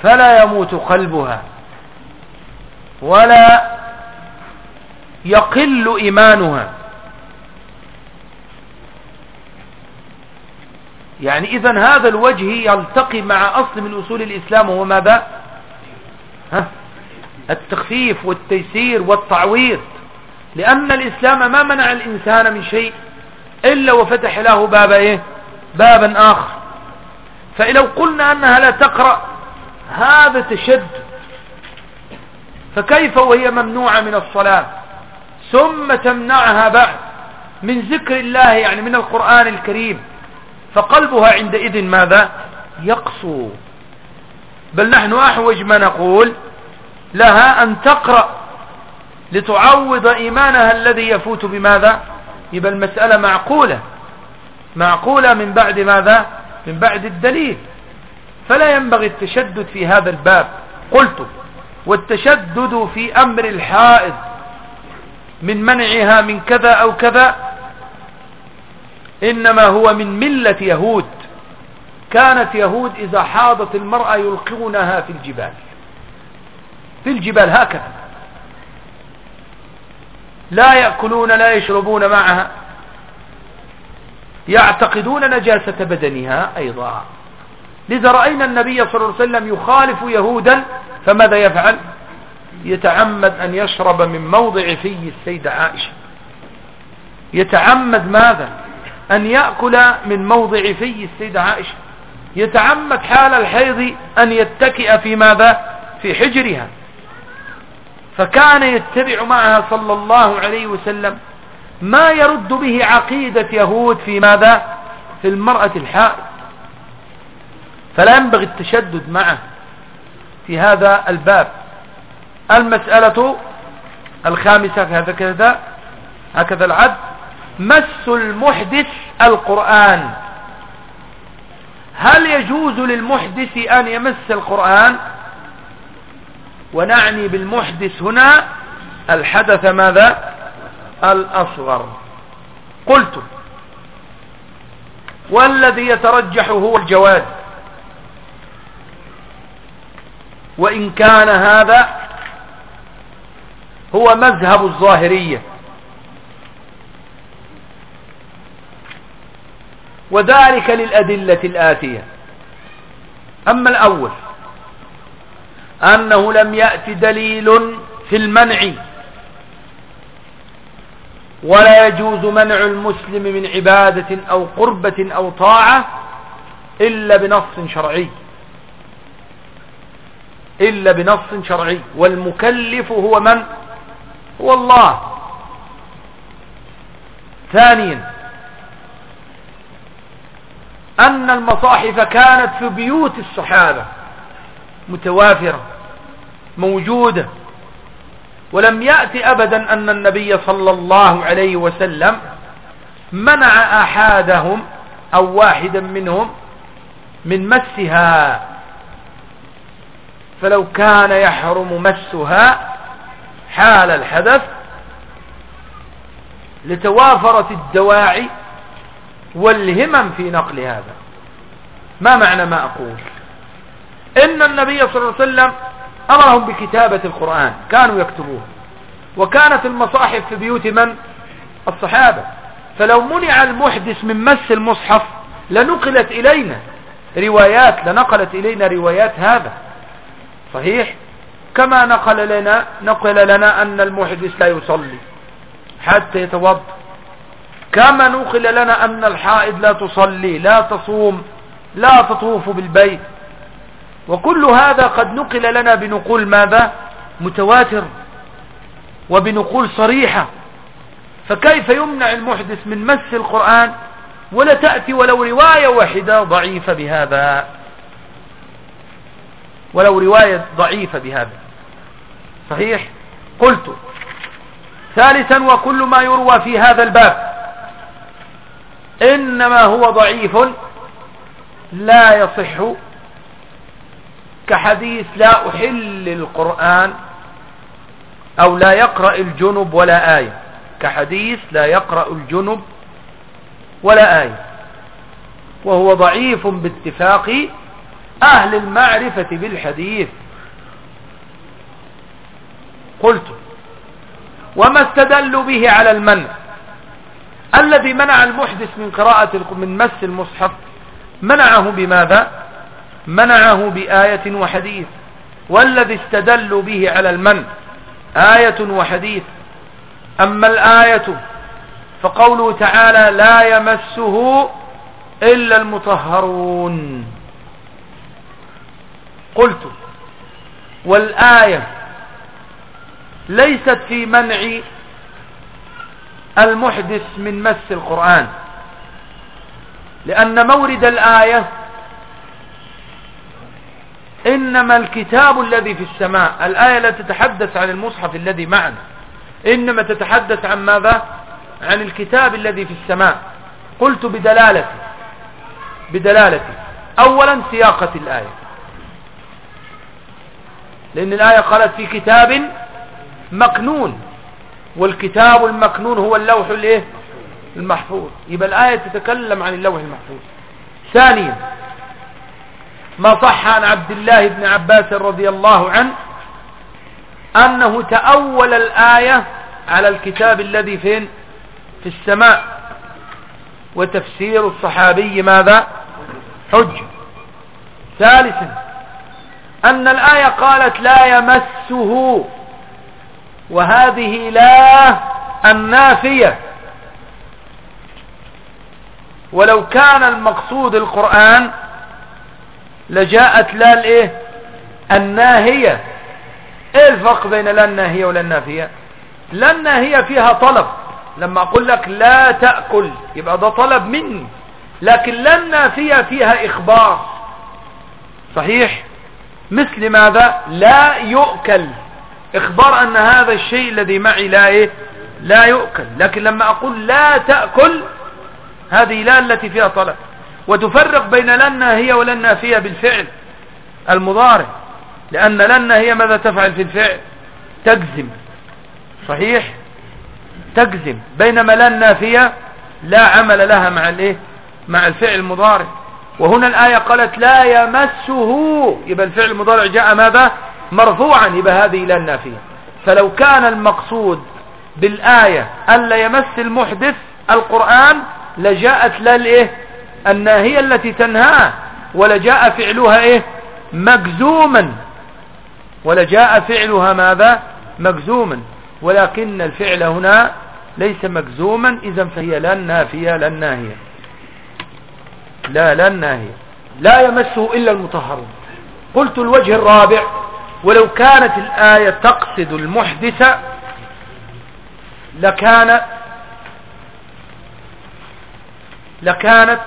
فلا يموت قلبها ولا يقل إيمانها. يعني إذا هذا الوجه يلتقي مع أصل من أصول الإسلام وهو ماذا؟ ها؟ التخفيف والتيسير والتعويض. لأن الإسلام ما منع الإنسان من شيء إلا وفتح له باب إيه؟ بابا آخر. فلو قلنا أنها لا تقرأ هذا تشد. فكيف وهي ممنوعة من الصلاة؟ ثم تمنعها بعد. من ذكر الله يعني من القرآن الكريم. فقلبها عندئذ ماذا؟ يقصو. بل نحن أحوج ما نقول لها أن تقرأ لتعوض إيمانها الذي يفوت بماذا؟ يبقى المسألة معقولة. معقولة من بعد ماذا؟ من بعد الدليل. فلا ينبغي التشدد في هذا الباب. قلت والتشدد في أمر الحائض من منعها من كذا أو كذا إنما هو من ملة يهود. كانت يهود إذا حاضت المرأة يلقونها في الجبال. في الجبال هكذا. لا يأكلون لا يشربون معها. يعتقدون نجاسة بدنها أيضا. لذا رأينا النبي صلى الله عليه وسلم يخالف يهودا فماذا يفعل؟ يتعمد أن يشرب من موضع فيه السيدة عائشة. يتعمد ماذا؟ أن يأكل من موضع فيه السيدة عائشة. يتعمد حال الحيض أن يتكئ في ماذا؟ في حجرها. فكان يتبع معها صلى الله عليه وسلم ما يرد به عقيدة يهود في ماذا؟ في المرأة الحائض. فلا ينبغي التشدد معه في هذا الباب. المسألة الخامسة هذا كذا هكذا العد مس المحدث القرآن. هل يجوز للمحدث أن يمس القرآن؟ ونعني بالمحدث هنا الحدث ماذا؟ الأصغر. قلت والذي يترجح هو الجواز وإن كان هذا هو مذهب الظاهرية. وذلك للأدلة الآتية. أما الأول أنه لم يأتي دليل في المنع ولا يجوز منع المسلم من عبادة أو قربة أو طاعة إلا بنص شرعي. إلا بنص شرعي. والمكلف هو من؟ هو الله. ثانيا أن المصاحف كانت في بيوت الصحابة متوافرة موجودة ولم يأتي أبدا أن النبي صلى الله عليه وسلم منع أحدهم أو واحدا منهم من مسها. فلو كان يحرم مسها حال الحدث لتوافرت الدواعي والهمم في نقل هذا. ما معنى ما أقول؟ إن النبي صلى الله عليه وسلم أمرهم بكتابة القرآن كانوا يكتبوه. وكانت المصاحف في بيوت من؟ الصحابة. فلو منع المحدث من مس المصحف لنقلت إلينا روايات لنقلت إلينا روايات هذا. صحيح؟ كما نقل لنا نقل لنا أن المحدث لا يصلي حتى يتوضأ. كما نقل لنا أن الحائض لا تصلي لا تصوم لا تطوف بالبيت. وكل هذا قد نقل لنا بنقول ماذا؟ متواتر وبنقول صريحة. فكيف يمنع المحدث من مس القرآن ولا تأتي ولو رواية واحدة ضعيفة بهذا؟ ولو رواية ضعيفة بهذا. صحيح؟ قلت. ثالثا وكل ما يروى في هذا الباب. إنما هو ضعيف لا يصح كحديث لا أحل القرآن أو لا يقرأ الجنب ولا آية. كحديث لا يقرأ الجنب ولا آية. وهو ضعيف باتفاق أهل المعرفة بالحديث. قلت وما استدلوا به على المنع؟ الذي منع المحدث من قراءة من مس المصحف منعه بماذا؟ منعه بآية وحديث والذي استدلوا به على المنع آية وحديث. أما الآية فقوله تعالى لا يمسه إلا المطهرون. قلت والآية ليست في منع المحدث من مس القرآن. لأن مورد الآية إنما الكتاب الذي في السماء. الآية لا تتحدث عن المصحف الذي معنا. إنما تتحدث عن ماذا؟ عن الكتاب الذي في السماء. قلت بدلالة بدلالة أولا سياقة الآية. لأن الآية قالت في كتاب مكنون. والكتاب المكنون هو اللوح الايه؟ المحفوظ. يبقى الآية تتكلم عن اللوح المحفوظ. ثانيا ما صح عن عبد الله بن عباس رضي الله عنه أنه تأول الآية على الكتاب الذي فين؟ في السماء. وتفسير الصحابي ماذا؟ حج. ثالثا أن الآية قالت لا يمسه وهذه لا النافية. ولو كان المقصود القرآن لجاءت لا الإيه؟ الناهية. إيه الفرق بين لا الناهية ولا النافية؟ لا الناهية فيها طلب. لما أقول لك لا تأكل يبقى ده طلب مني. لكن لا النافية فيها إخبار. صحيح؟ مثل ماذا؟ لا يؤكل. إخبار أن هذا الشيء الذي معي لا إيه؟ لا يؤكل. لكن لما أقول لا تأكل هذه لا التي فيها طلب. وتفرق بين لنا هي ولنا فيها بالفعل المضارع. لأن لنا هي ماذا تفعل في الفعل؟ تجزم. صحيح؟ تجزم. بينما لنا فيها لا عمل لها مع الإيه؟ مع الفعل المضارع. وهنا الآية قالت لا يمسه. يبقى الفعل المضارع جاء ماذا؟ مرفوعا يبقى هذه لا النافية فلو كان المقصود بالآية ألا يمس المحدث القرآن لجاءت لا الايه الناهية التي تنهاه ولا جاء فعلها إيه؟ مجزوما. ولا جاء فعلها ماذا؟ مجزوما. ولكن الفعل هنا ليس مجزوما اذا فهي لا النافية لا الناهية لا لا الناهية لا يمسه إلا المطهرون. قلت الوجه الرابع ولو كانت الآية تقصد المحدث لكان لكانت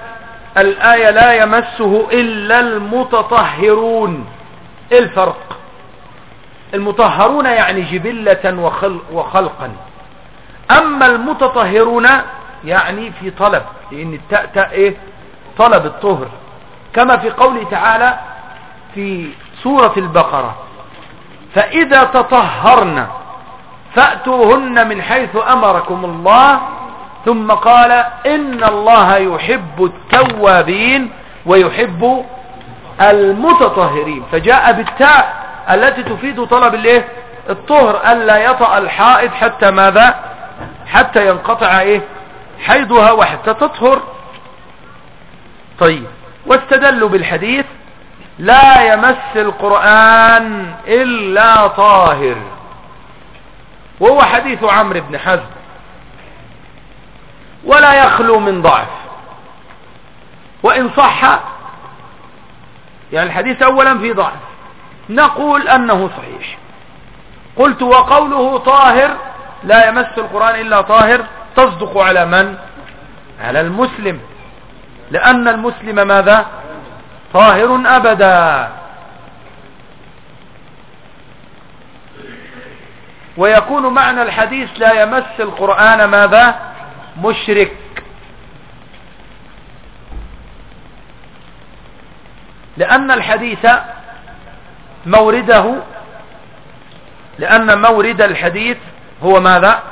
الآية لا يمسه إلا المتطهرون. إيه الفرق؟ المطهرون يعني جبلة وخلق وخلقا. أما المتطهرون يعني في طلب لأن التاء تاء إيه؟ طلب الطهر. كما في قوله تعالى في سورة البقرة فإذا تطهرن فأتوهن من حيث أمركم الله ثم قال إن الله يحب التوابين ويحب المتطهرين. فجاء بالتاء التي تفيد طلب الإيه؟ الطهر ألا يطأ الحائض حتى ماذا؟ حتى ينقطع إيه؟ حيضها وحتى تطهر. طيب واستدلوا بالحديث لا يمس القرآن إلا طاهر. وهو حديث عمرو بن حزم. ولا يخلو من ضعف. وإن صح يعني الحديث أولا في ضعف. نقول أنه صحيح. قلت وقوله طاهر لا يمس القرآن إلا طاهر تصدق على من؟ على المسلم. لأن المسلم ماذا؟ طاهر أبدا. ويكون معنى الحديث لا يمس القرآن ماذا؟ مشرك. لأن الحديث مورده لأن مورد الحديث هو ماذا؟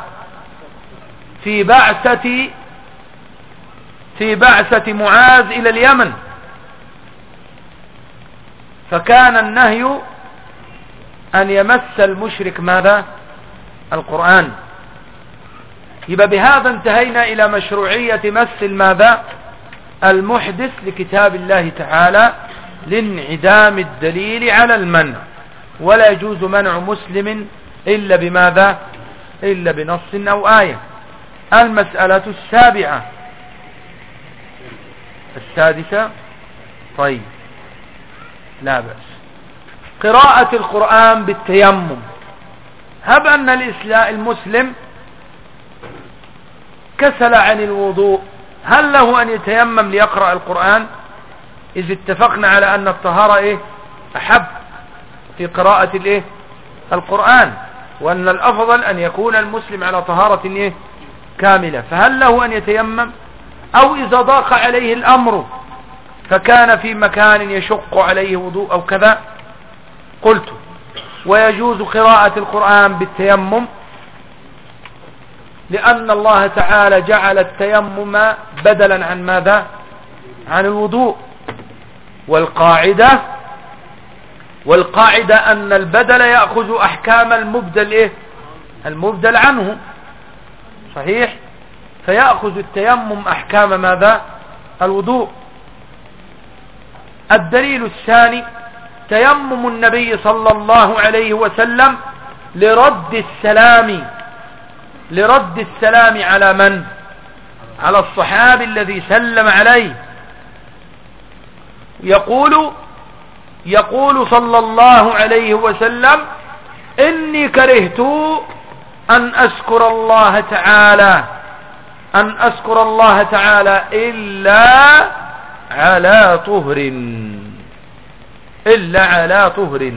في بعثة في بعثة معاذ إلى اليمن. فكان النهي أن يمس المشرك ماذا؟ القرآن. يبقى بهذا انتهينا إلى مشروعية مس ماذا المحدث لكتاب الله تعالى لانعدام الدليل على المنع. ولا يجوز منع مسلم إلا بماذا؟ إلا بنص أو آية. المسألة السابعة. السادسة. طيب. لا بأس. قراءة القرآن بالتيمم. هب أن الإسلام المسلم كسل عن الوضوء. هل له أن يتيمم ليقرأ القرآن؟ إذ اتفقنا على أن الطهارة إيه؟ أحب في قراءة الإيه؟ القرآن. وأن الأفضل أن يكون المسلم على طهارة إيه؟ كاملة. فهل له أن يتيمم؟ أو إذا ضاق عليه الأمر فكان في مكان يشق عليه وضوء أو كذا قلت ويجوز قراءة القرآن بالتيمم لأن الله تعالى جعل التيمم بدلا عن ماذا؟ عن الوضوء. والقاعدة والقاعدة أن البدل يأخذ أحكام المبدل إيه؟ المبدل عنه. صحيح؟ فيأخذ التيمم أحكام ماذا؟ الوضوء. الدليل الثاني تيمم النبي صلى الله عليه وسلم لرد السلام لرد السلام على من؟ على الصحابي الذي سلم عليه. يقول يقول صلى الله عليه وسلم إني كرهت أن أذكر الله تعالى أن أذكر الله تعالى إلا على طهر. إلا على طهر.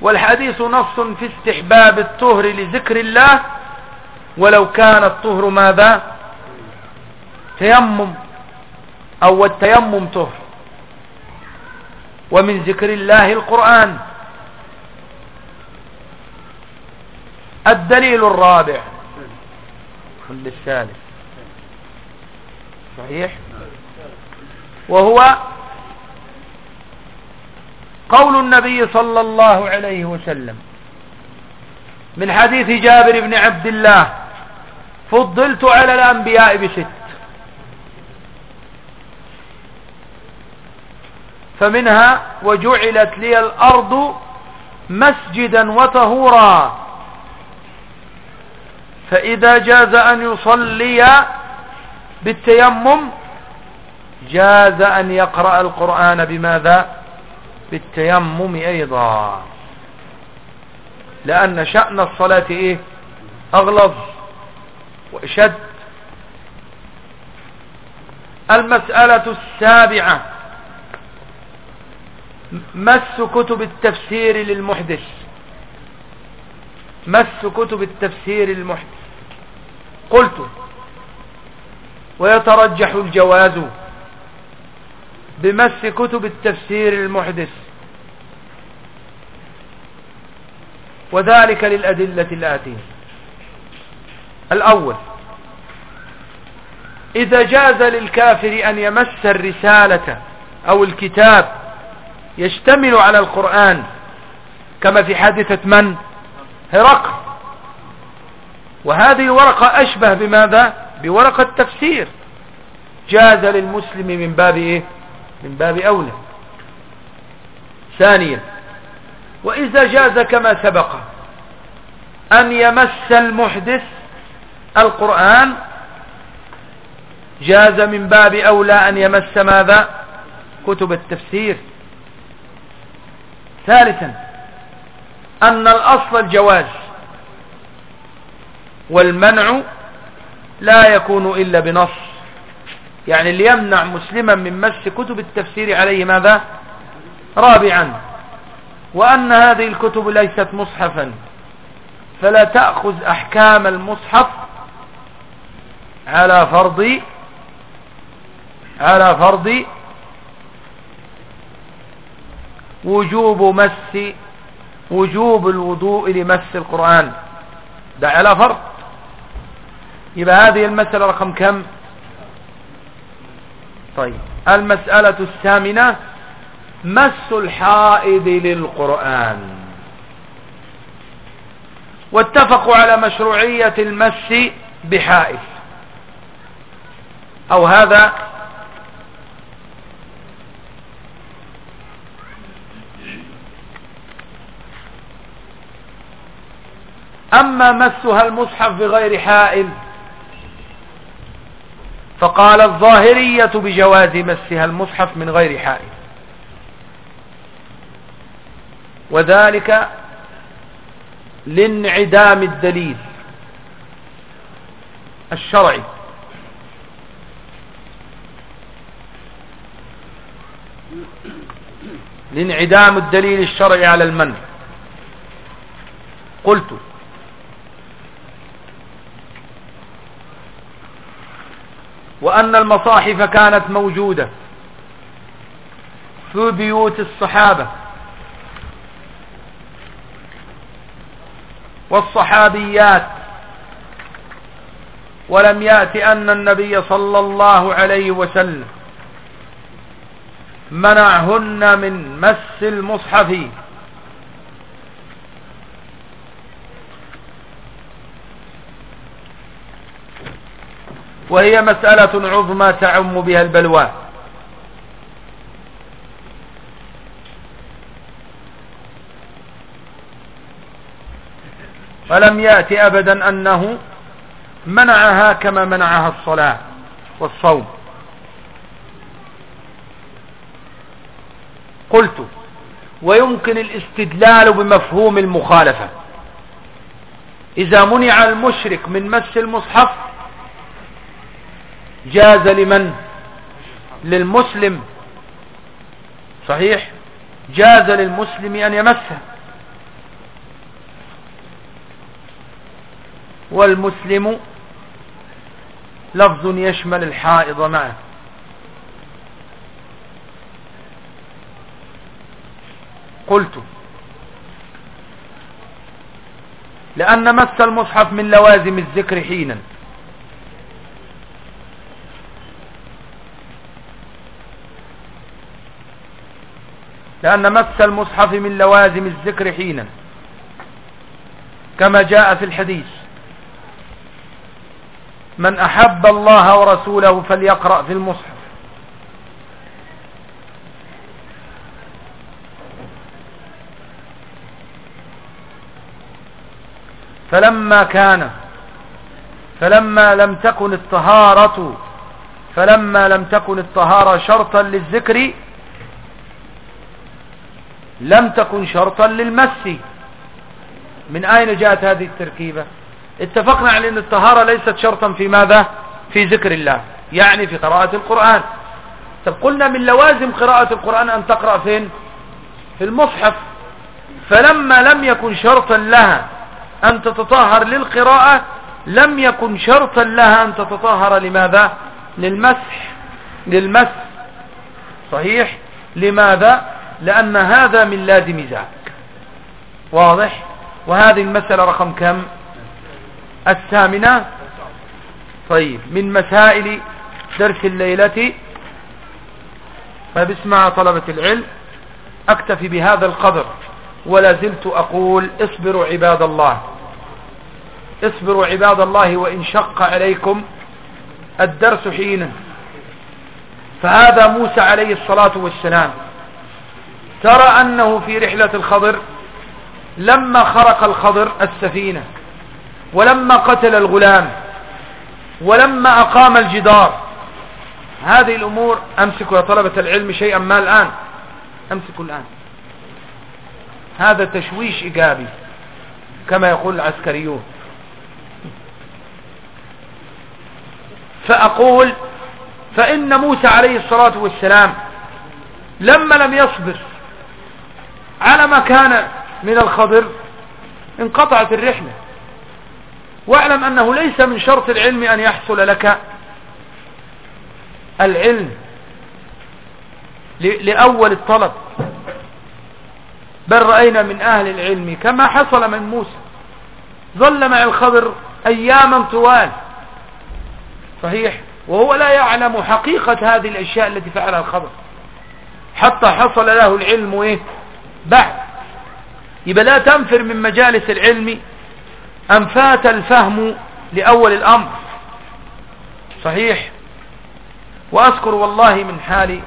والحديث نص في استحباب الطهر لذكر الله. ولو كان الطهر ماذا؟ تيمم. أو التيمم طهر. ومن ذكر الله القرآن. الدليل الرابع. الثالث. صحيح؟ وهو قول النبي صلى الله عليه وسلم من حديث جابر بن عبد الله فضلت على الأنبياء بست. فمنها وجعلت لي الأرض مسجدا وطهورا. فإذا جاز أن يصلي بالتيمم جاز أن يقرأ القرآن بماذا؟ بالتيمم أيضا. لأن شأن الصلاة إيه؟ أغلظ وأشد. المسألة السابعة مس كتب التفسير للمحدث؟ مس كتب التفسير للمحدث؟ قلت ويترجح الجواز بمس كتب التفسير المحدث. وذلك للأدلة الآتية. الأول إذا جاز للكافر أن يمس الرسالة أو الكتاب يشتمل على القرآن كما في حادثة من؟ هرقل. وهذه الورقة أشبه بماذا؟ بورقة تفسير جاز للمسلم من باب إيه؟ من باب أولى. ثانيا وإذا جاز كما سبق أن يمس المحدث القرآن جاز من باب أولى أن يمس ماذا؟ كتب التفسير. ثالثا أن الأصل الجواز والمنع لا يكون إلا بنص. يعني اللي يمنع مسلما من مس كتب التفسير عليه ماذا؟ رابعا. وأن هذه الكتب ليست مصحفا. فلا تأخذ أحكام المصحف على فرض على فرض وجوب مس وجوب الوضوء لمس القرآن. ده على فرض. يبقى هذه المسألة رقم كم؟ طيب. المسألة الثامنة مس الحائض للقرآن. واتفقوا على مشروعية المس بحائف أو هذا؟ أما مسها المصحف بغير حائل فقال الظاهرية بجواز مسها المصحف من غير حائل وذلك لانعدام الدليل الشرعي. لانعدام الدليل الشرعي على المنع. قلت وأن المصاحف كانت موجودة في بيوت الصحابة. والصحابيات. ولم يأت أن النبي صلى الله عليه وسلم منعهن من مس المصحف. وهي مسألة عظمى تعم بها البلوى. فلم يأتي أبدا أنه منعها كما منعها الصلاة والصوم. قلت ويمكن الاستدلال بمفهوم المخالفة. إذا منع المشرك من مس المصحف جاز لمن؟ للمسلم. صحيح؟ جاز للمسلم أن يمسه. والمسلم لفظ يشمل الحائض معه. قلت لأن مس المصحف من لوازم الذكر حينا. لأن مس المصحف من لوازم الذكر حينا. كما جاء في الحديث. من أحب الله ورسوله فليقرأ في المصحف. فلما كان فلما لم تكن الطهارة فلما لم تكن الطهارة شرطا للذكر لم تكن شرطا للمس. من أين جاءت هذه التركيبة؟ اتفقنا على أن الطهارة ليست شرطا في ماذا؟ في ذكر الله يعني في قراءة القرآن. طب قلنا من لوازم قراءة القرآن أن تقرأ فين؟ في المصحف. فلما لم يكن شرطا لها أن تتطهر للقراءة لم يكن شرطا لها أن تتطهر لماذا؟ للمسح. للمسح صحيح؟ لماذا؟ لأن هذا من لازم ذاك واضح؟ وهذه المسألة رقم كم؟ الثامنة. طيب من مسائل درس الليلة فبسمع طلبة العلم أكتفي بهذا القدر ولا زلت أقول اصبروا عباد الله. اصبروا عباد الله وإن شق عليكم الدرس حين فهذا موسى عليه الصلاة والسلام. ترى أنه في رحلة الخضر لما خرق الخضر السفينة ولما قتل الغلام ولما أقام الجدار. هذه الأمور أمسكوا يا طلبة العلم شيئا ما الآن؟ أمسكوا الآن. هذا تشويش إيجابي كما يقول العسكريون. فأقول فإن موسى عليه الصلاة والسلام لما لم يصبر على ما كان من الخضر انقطعت الرحلة. واعلم أنه ليس من شرط العلم أن يحصل لك العلم لأول الطلب. بل رأينا من أهل العلم كما حصل من موسى. ظل مع الخضر أياما طوال. صحيح؟ وهو لا يعلم حقيقة هذه الأشياء التي فعلها الخضر حتى حصل له العلم إيه؟ بعد. يبقى لا تنفر من مجالس العلم أن فات الفهم لأول الأمر. صحيح؟ وأذكر والله من حال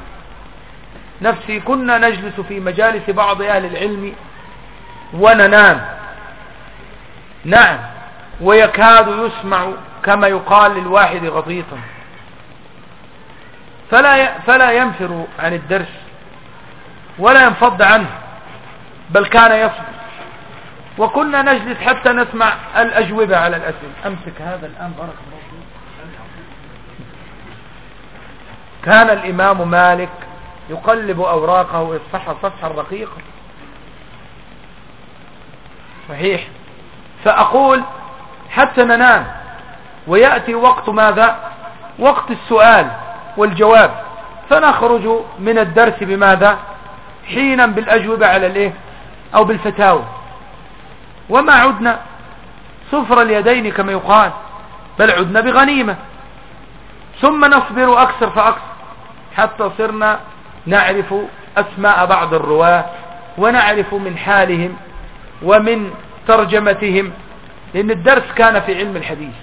نفسي كنا نجلس في مجالس بعض أهل العلم وننام. نعم ويكاد يسمع كما يقال للواحد غطيطا. فلا فلا ينفر عن الدرس ولا ينفض عنه. بل كان يصبر. وكنا نجلس حتى نسمع الأجوبة على الأسئلة. أمسك هذا الآن بارك الله كان الإمام مالك يقلب أوراقه ويصفحها صفحا رقيقا صحيح. فأقول حتى ننام. ويأتي وقت ماذا؟ وقت السؤال والجواب. فنخرج من الدرس بماذا؟ حينا بالأجوبة على الإيه؟ أو بالفتاوى. وما عدنا صفر اليدين كما يقال بل عدنا بغنيمة. ثم نصبر أكثر فأكثر حتى صرنا نعرف أسماء بعض الرواة ونعرف من حالهم ومن ترجمتهم لأن الدرس كان في علم الحديث.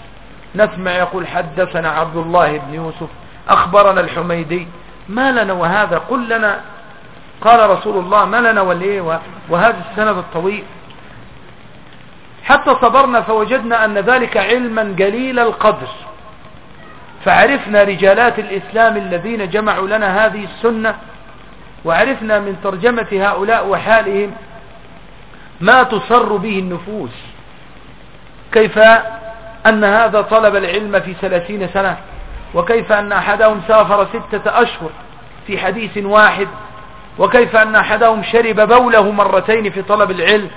نسمع يقول حدثنا عبد الله بن يوسف أخبرنا الحميدي ما لنا وهذا؟ قل لنا قال رسول الله ما لنا وليه وهذا السند الطويل. حتى صبرنا فوجدنا أن ذلك علما قليل القدر. فعرفنا رجالات الإسلام الذين جمعوا لنا هذه السنة وعرفنا من ترجمة هؤلاء وحالهم ما تصر به النفوس. كيف أن هذا طلب العلم في ثلاثين سنة وكيف أن أحدهم سافر ستة أشهر في حديث واحد وكيف أن أحدهم شرب بوله مرتين في طلب العلم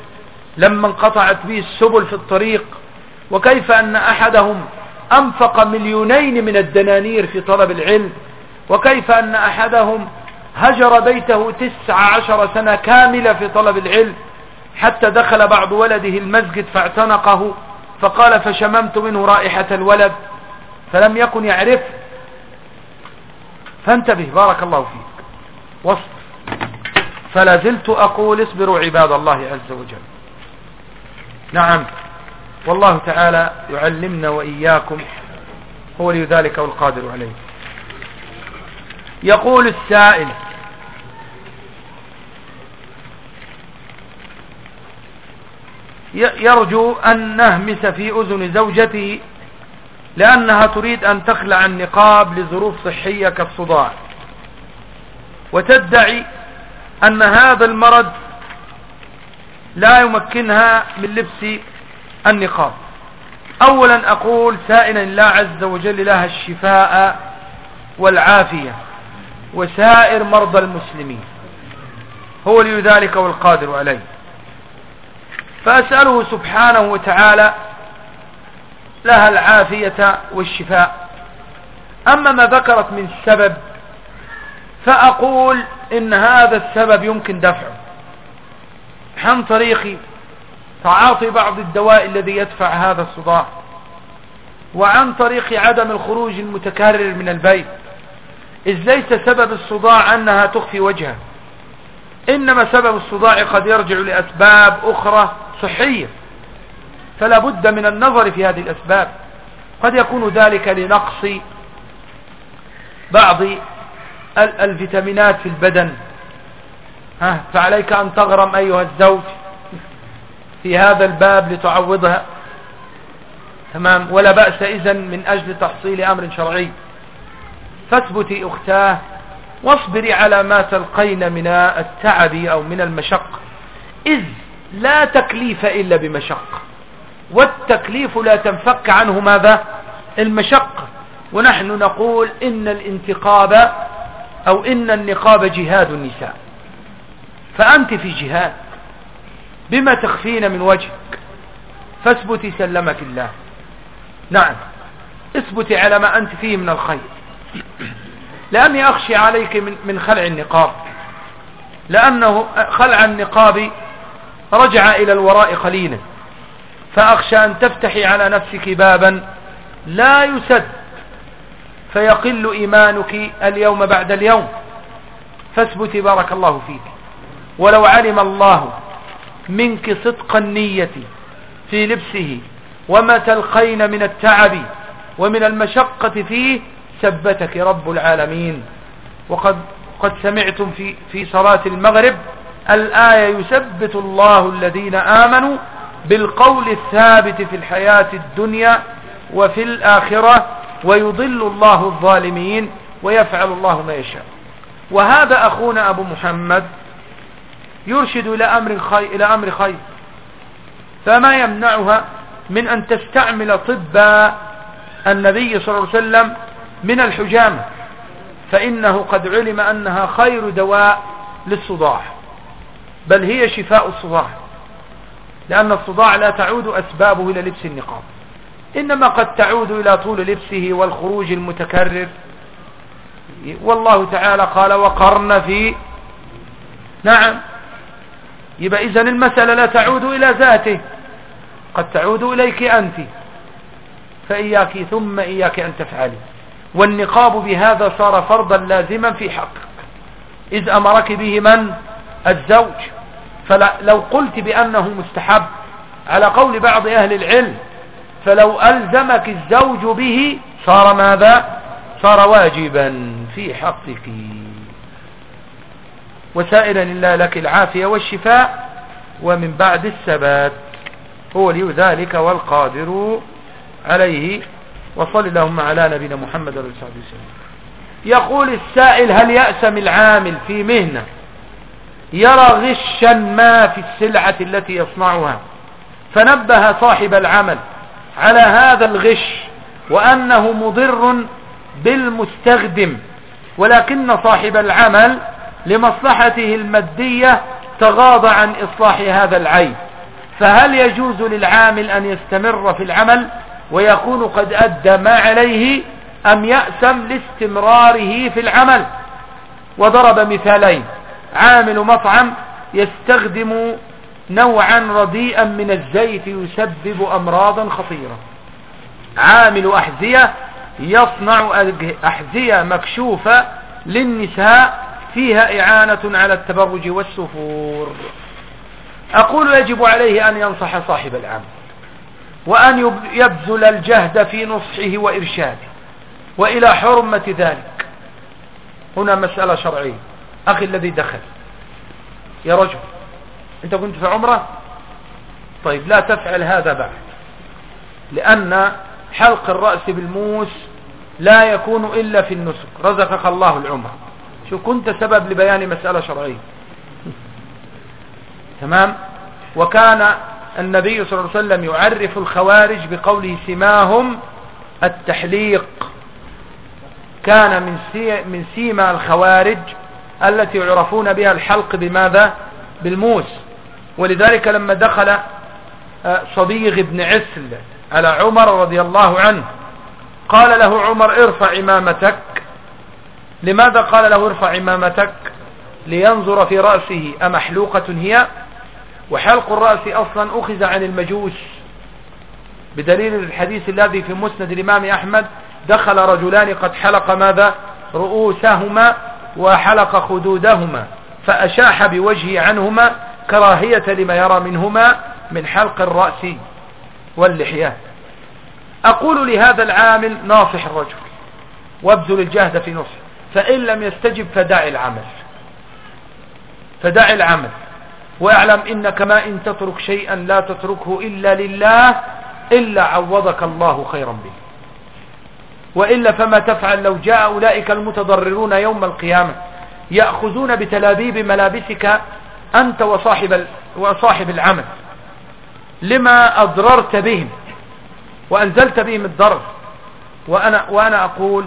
لما انقطعت به السبل في الطريق؟ وكيف أن أحدهم أنفق مليونين من الدنانير في طلب العلم؟ وكيف أن أحدهم هجر بيته تسع عشر سنة كاملة في طلب العلم حتى دخل بعض ولده المسجد فاعتنقه؟ فقال فشممت منه رائحة الولد. فلم يكن يعرف فانتبه بارك الله فيك. وصف فلا زلت أقول اصبروا عباد الله عز وجل. نعم. والله تعالى يعلمنا وإياكم هو لذلك والقادر عليه. يقول السائل يرجو أن نهمس في أذن زوجته لأنها تريد أن تخلع النقاب لظروف صحية كالصداع وتدعي أن هذا المرض لا يمكنها من لبس النقاب. أولا أقول سائلا الله عز وجل لها الشفاء والعافية. وسائر مرضى المسلمين هو لي ذلك والقادر عليه. فأسأله سبحانه وتعالى لها العافية والشفاء. أما ما ذكرت من السبب فأقول إن هذا السبب يمكن دفعه. عن طريق تعاطي بعض الدواء الذي يدفع هذا الصداع وعن طريق عدم الخروج المتكرر من البيت. إذ ليس سبب الصداع أنها تخفي وجهها إنما سبب الصداع قد يرجع لأسباب أخرى صحية. فلا بد من النظر في هذه الأسباب. قد يكون ذلك لنقص بعض الفيتامينات في البدن. ها فعليك أن تغرم أيها الزوج في هذا الباب لتعوضها. تمام؟ ولا بأس إذن من أجل تحصيل أمر شرعي. فاثبتي أختاه واصبري على ما تلقين من التعب أو من المشق إذ لا تكليف إلا بمشق والتكليف لا تنفك عنه ماذا؟ المشقة. ونحن نقول إن الانتقاب أو إن النقاب جهاد النساء. فأنت في جهاد. بما تخفين من وجهك. فاثبتي سلمك الله. نعم. اثبتي على ما أنت فيه من الخير. لأني أخشي عليك من, خلع النقاب. لأنه خلع النقاب رجع إلى الوراء قليلا. فأخشى أن تفتحي على نفسك بابا لا يسد فيقل إيمانك اليوم بعد اليوم. فاثبتي بارك الله فيك. ولو علم الله منك صدق النية في لبسه وما تلقين من التعب ومن المشقة فيه ثبتك رب العالمين. وقد قد سمعتم في في صلاة المغرب الآية يثبت الله الذين آمنوا بالقول الثابت في الحياة الدنيا وفي الآخرة ويضل الله الظالمين ويفعل الله ما يشاء. وهذا أخونا أبو محمد يرشد إلى أمر خير, إلى أمر خير. فما يمنعها من أن تستعمل طب النبي صلى الله عليه وسلم من الحجامة فإنه قد علم أنها خير دواء للصداع. بل هي شفاء الصداع لأن الصداع لا تعود أسبابه إلى لبس النقاب. إنما قد تعود إلى طول لبسه والخروج المتكرر. والله تعالى قال وقرن في. نعم. يبقى إذن المسألة لا تعود إلى ذاته. قد تعود إليك أنت. فإياك ثم إياك أن تفعلي. والنقاب بهذا صار فرضا لازما في حقك إذ أمرك به من؟ الزوج. فلو قلت بأنه مستحب على قول بعض أهل العلم فلو ألزمك الزوج به صار ماذا؟ صار واجبا في حقك. وسائلا الله لك العافية والشفاء ومن بعد الثبات. هو لي ذلك والقادر عليه. وصل اللهم على نبينا محمد صلى الله عليه وسلم. يقول السائل هل يأسم العامل في مهنة يرى غشا ما في السلعة التي يصنعها؟ فنبه صاحب العمل. على هذا الغش وأنه مضر بالمستخدم ولكن صاحب العمل لمصلحته المادية تغاضى عن إصلاح هذا العيب فهل يجوز للعامل أن يستمر في العمل ويكون قد أدى ما عليه أم يأسم لاستمراره في العمل؟ وضرب مثالين عامل مطعم يستخدم نوعا رديئا من الزيت يسبب أمراضا خطيرة. عامل أحذية يصنع أحذية مكشوفة للنساء فيها إعانة على التبرج والسفور. أقول يجب عليه أن ينصح صاحب العمل وأن يبذل الجهد في نصحه وإرشاده. وإلى حرمة ذلك. هنا مسألة شرعية. أخي الذي دخل يا رجل أنت كنت في عمرة؟ طيب لا تفعل هذا بعد. لأن حلق الرأس بالموس لا يكون إلا في النسك. رزقك الله العمر شو كنت سبب لبيان مسألة شرعية. تمام؟ وكان النبي صلى الله عليه وسلم يعرف الخوارج بقوله سماهم التحليق. كان من من سيما الخوارج التي يعرفون بها الحلق بماذا؟ بالموس. ولذلك لما دخل آه، صبيغ بن عسل على عمر رضي الله عنه قال له عمر ارفع إمامتك. لماذا قال له ارفع إمامتك؟ لينظر في رأسه أمحلوقة هي؟ وحلق الرأس أصلا أخذ عن المجوس. بدليل الحديث الذي في مسند الإمام أحمد دخل رجلان قد حلق ماذا؟ رؤوسهما وحلق خدودهما فأشاح بوجهه عنهما كراهية لما يرى منهما من حلق الرأس واللحية. أقول لهذا العامل ناصح الرجل وابذل الجهد في نصح فإن لم يستجب فدع العمل. فدع العمل واعلم إنك ما إن تترك شيئا لا تتركه إلا لله إلا عوضك الله خيرا به. وإلا فما تفعل لو جاء أولئك المتضررون يوم القيامة يأخذون بتلابيب ملابسك أنت وصاحب, وصاحب العمل. لما أضررت بهم وأنزلت بهم الضرر وأنا, وأنا أقول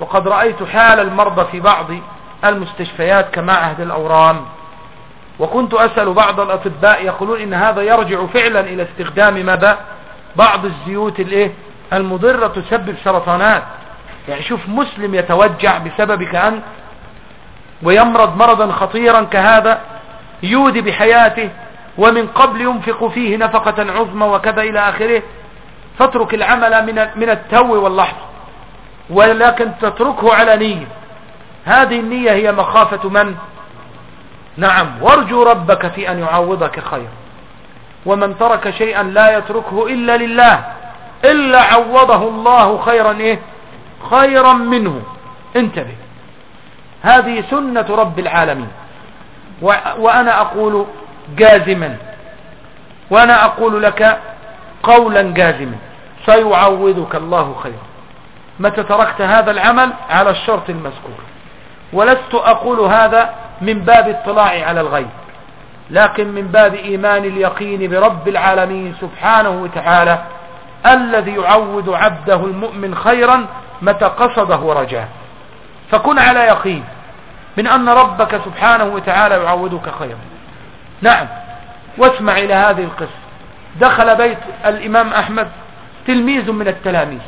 وقد رأيت حال المرضى في بعض المستشفيات كمعهد الأورام. وكنت أسأل بعض الأطباء يقولون إن هذا يرجع فعلا إلى استخدام ماذا بعض الزيوت الإيه؟ المضرة تسبب سرطانات. يعني شوف مسلم يتوجع بسببك أنت ويمرض مرضا خطيرا كهذا يودي بحياته ومن قبل ينفق فيه نفقة عظمى وكذا إلى آخره. فاترك العمل من من التو واللحظة ولكن تتركه على نية. هذه النية هي مخافة من؟ نعم وارجو ربك في أن يعوضك خير ومن ترك شيئا لا يتركه إلا لله إلا عوضه الله خيرا إيه؟ خيرا منه. انتبه. هذه سنة رب العالمين. وأنا أقول جازما. وأنا أقول لك قولا جازما. سيعوضك الله خيرا. متى تركت هذا العمل على الشرط المذكور. ولست أقول هذا من باب اطلاع على الغيب. لكن من باب إيمان اليقين برب العالمين سبحانه وتعالى الذي يعود عبده المؤمن خيرا متى قصده ورجاه فكن على يقين. من أن ربك سبحانه وتعالى يعودك خيرا. نعم. واسمع إلى هذه القصة. دخل بيت الإمام أحمد تلميذ من التلاميذ.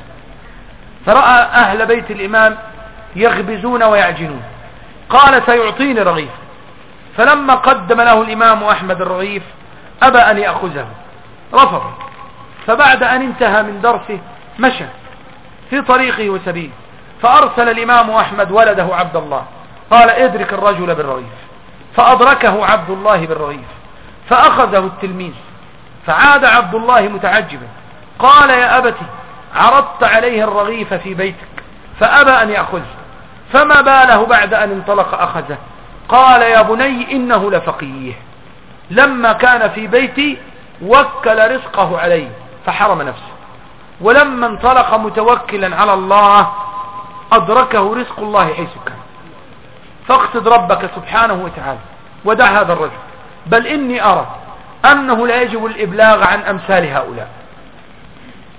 فرأى أهل بيت الإمام يغبزون ويعجنون. قال سيعطيني رغيف. فلما قدم له الإمام أحمد الرغيف أبى أن يأخذه. رفض. فبعد أن انتهى من درسه مشى في طريقه وسبيله. فأرسل الإمام أحمد ولده عبد الله. قال ادرك الرجل بالرغيف. فأدركه عبد الله بالرغيف. فأخذه التلميذ. فعاد عبد الله متعجبا. قال يا أبتي عرضت عليه الرغيف في بيتك فأبى أن يأخذه. فما باله بعد أن انطلق أخذه. قال يا بني إنه لفقيه. لما كان في بيتي وكل رزقه عليه فحرم نفسه. ولما انطلق متوكلا على الله أدركه رزق الله حيث كان. فاقصد ربك سبحانه وتعالى. ودع هذا الرجل. بل إني أرى أنه لا يجب الإبلاغ عن أمثال هؤلاء.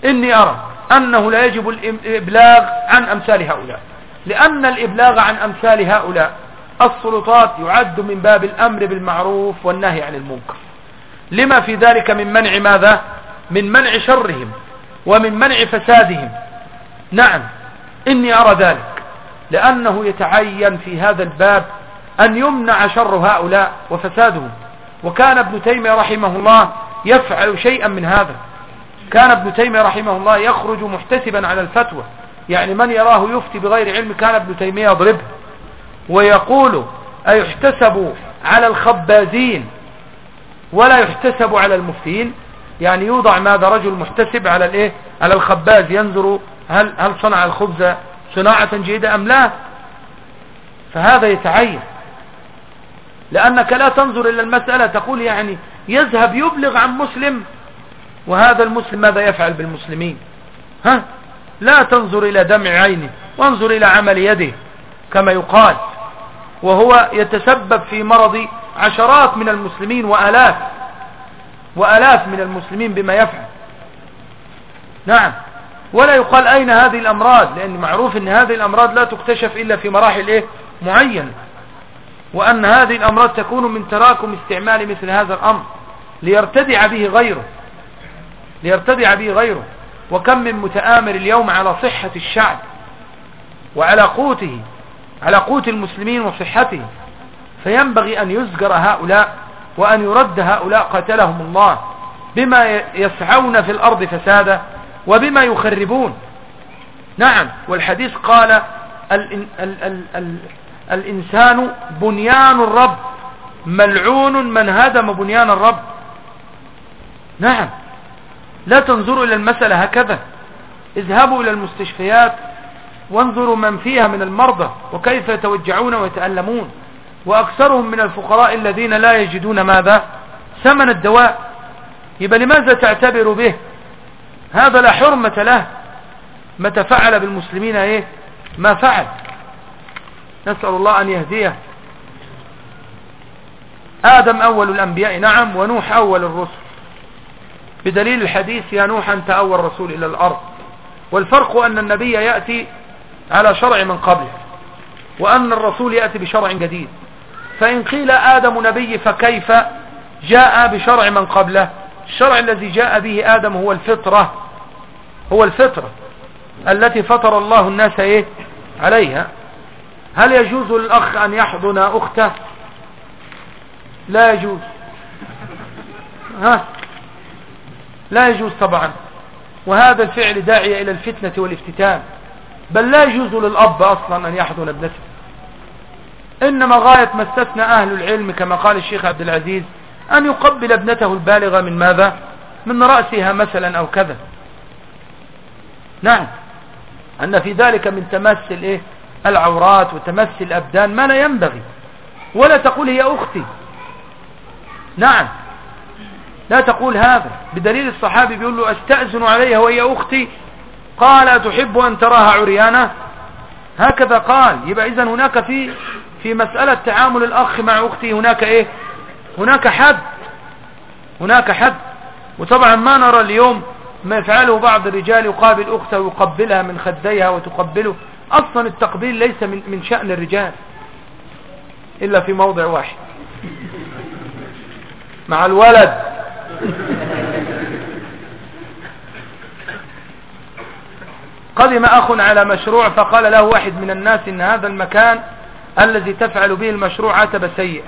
إني أرى أنه لا يجب الإبلاغ عن أمثال هؤلاء. لأن الإبلاغ عن أمثال هؤلاء السلطات يعد من باب الأمر بالمعروف والنهي عن المنكر. لما في ذلك من منع ماذا؟ من منع شرهم ومن منع فسادهم. نعم إني أرى ذلك. لأنه يتعين في هذا الباب أن يمنع شر هؤلاء وفسادهم. وكان ابن تيمية رحمه الله يفعل شيئا من هذا. كان ابن تيمية رحمه الله يخرج محتسبا على الفتوى. يعني من يراه يفتي بغير علم كان ابن تيمية يضربه. ويقول أيحتسب على الخبازين ولا يحتسب على المفتين يعني يوضع ماذا؟ رجل محتسب على الإيه؟ على الخباز. ينظر هل, هل صنع الخبز صناعة جيدة أم لا؟ فهذا يتعين. لأنك لا تنظر إلى المسألة تقول يعني يذهب يبلغ عن مسلم وهذا المسلم ماذا يفعل بالمسلمين؟ ها؟ لا تنظر إلى دمع عينه وانظر إلى عمل يده كما يقال. وهو يتسبب في مرض عشرات من المسلمين وألاف وألاف من المسلمين بما يفعل. نعم. ولا يقال أين هذه الأمراض لأن معروف أن هذه الأمراض لا تكتشف إلا في مراحل إيه؟ معينة وأن هذه الأمراض تكون من تراكم استعمال مثل هذا الأمر. ليرتدع به غيره. ليرتدع به غيره. وكم من متآمر اليوم على صحة الشعب وعلى قوته على قوت المسلمين وصحته. فينبغي أن يزجر هؤلاء وأن يرد هؤلاء قتلهم الله. بما يسعون في الأرض فسادا. وبما يخربون. نعم والحديث قال ال ال ال ال الإنسان بنيان الرب ملعون من هدم بنيان الرب. نعم لا تنظروا إلى المسألة هكذا. اذهبوا إلى المستشفيات وانظروا من فيها من المرضى وكيف يتوجعون ويتألمون. وأكثرهم من الفقراء الذين لا يجدون ماذا؟ ثمن الدواء. يبقى لماذا تعتبر به؟ هذا لا حرمة له. متى فعل بالمسلمين إيه؟ ما فعل. نسأل الله أن يهديه. آدم أول الأنبياء نعم ونوح أول الرسل. بدليل الحديث يا نوح أنت أول رسول إلى الأرض. والفرق أن النبي يأتي على شرع من قبله وأن الرسول يأتي بشرع جديد. فإن قيل آدم نبي فكيف جاء بشرع من قبله؟ الشرع الذي جاء به آدم هو الفطرة هو الفطرة التي فطر الله الناس إيه؟ عليها. هل يجوز للأخ أن يحضن أخته؟ لا يجوز. ها؟ لا يجوز طبعا. وهذا الفعل داعية إلى الفتنة والافتتان. بل لا يجوز للأب أصلا أن يحضن ابنته. إنما غاية ما استثنى أهل العلم كما قال الشيخ عبد العزيز أن يقبل ابنته البالغة من ماذا؟ من رأسها مثلا أو كذا. نعم. أن في ذلك من تمثل إيه؟ العورات وتمثل الأبدان ما لا ينبغي. ولا تقول هي أختي. نعم. لا تقول هذا. بدليل الصحابي بيقول له أستأذن عليها وهي أختي؟ قال تحب أن تراها عريانة؟ هكذا قال. يبقى إذن هناك في في مسألة تعامل الأخ مع أختي هناك إيه؟ هناك حد هناك حد. وطبعا ما نرى اليوم ما يفعله بعض الرجال يقابل أخته ويقبلها من خديها وتقبله. أصلا التقبيل ليس من, من شأن الرجال إلا في موضع واحد. مع الولد. قدم أخ على مشروع فقال له واحد من الناس إن هذا المكان الذي تفعل به المشروع عتب سيئة.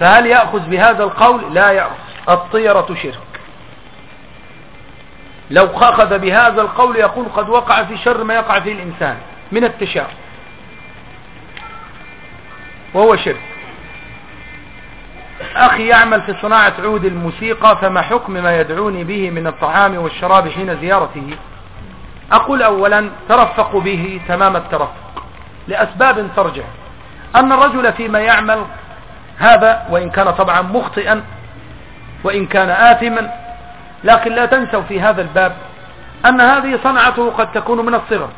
فهل يأخذ بهذا القول؟ لا يأخذ. الطيرة شرك. لو أخذ بهذا القول يقول قد وقع في شر ما يقع فيه الإنسان من التشاؤم. وهو شرك. أخي يعمل في صناعة عود الموسيقى فما حكم ما يدعوني به من الطعام والشراب حين زيارته؟ أقول أولا ترفقوا به تمام الترفق. لأسباب ترجع. أن الرجل فيما يعمل هذا وإن كان طبعا مخطئا وإن كان آثما. لكن لا تنسوا في هذا الباب أن هذه صنعته قد تكون من الصغر.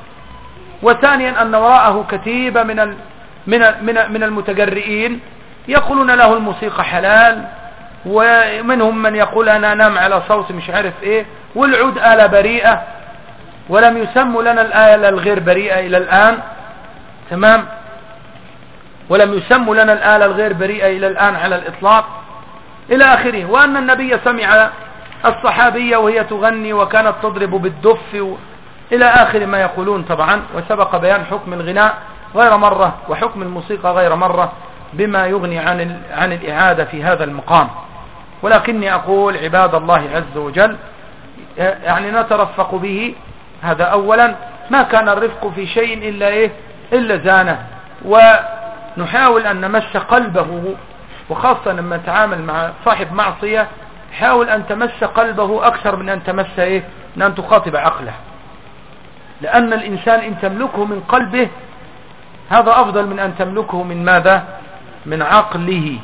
وثانيا أن وراءه كتيبة من من من من المتجرئين يقولون له الموسيقى حلال ومنهم من يقول أنا أنام على صوت مش عارف إيه والعود آلة بريئة ولم يسموا لنا الآلة الغير بريئة إلى الآن. تمام؟ ولم يسموا لنا الآلة الغير بريئة إلى الآن على الإطلاق. إلى آخره. وأن النبي سمع الصحابية وهي تغني وكانت تضرب بالدف و... إلى آخر ما يقولون طبعا. وسبق بيان حكم الغناء غير مرة وحكم الموسيقى غير مرة بما يغني عن, ال... عن الإعادة في هذا المقام. ولكني أقول عباد الله عز وجل يعني نترفق به. هذا أولا. ما كان الرفق في شيء إلا إيه؟ إلا زانه. ونحاول أن نمس قلبه وخاصة لما نتعامل مع صاحب معصية حاول أن تمس قلبه أكثر من أن تمس إيه؟ من أن تخاطب عقله. لأن الإنسان إن تملكه من قلبه هذا أفضل من أن تملكه من ماذا؟ من عقله.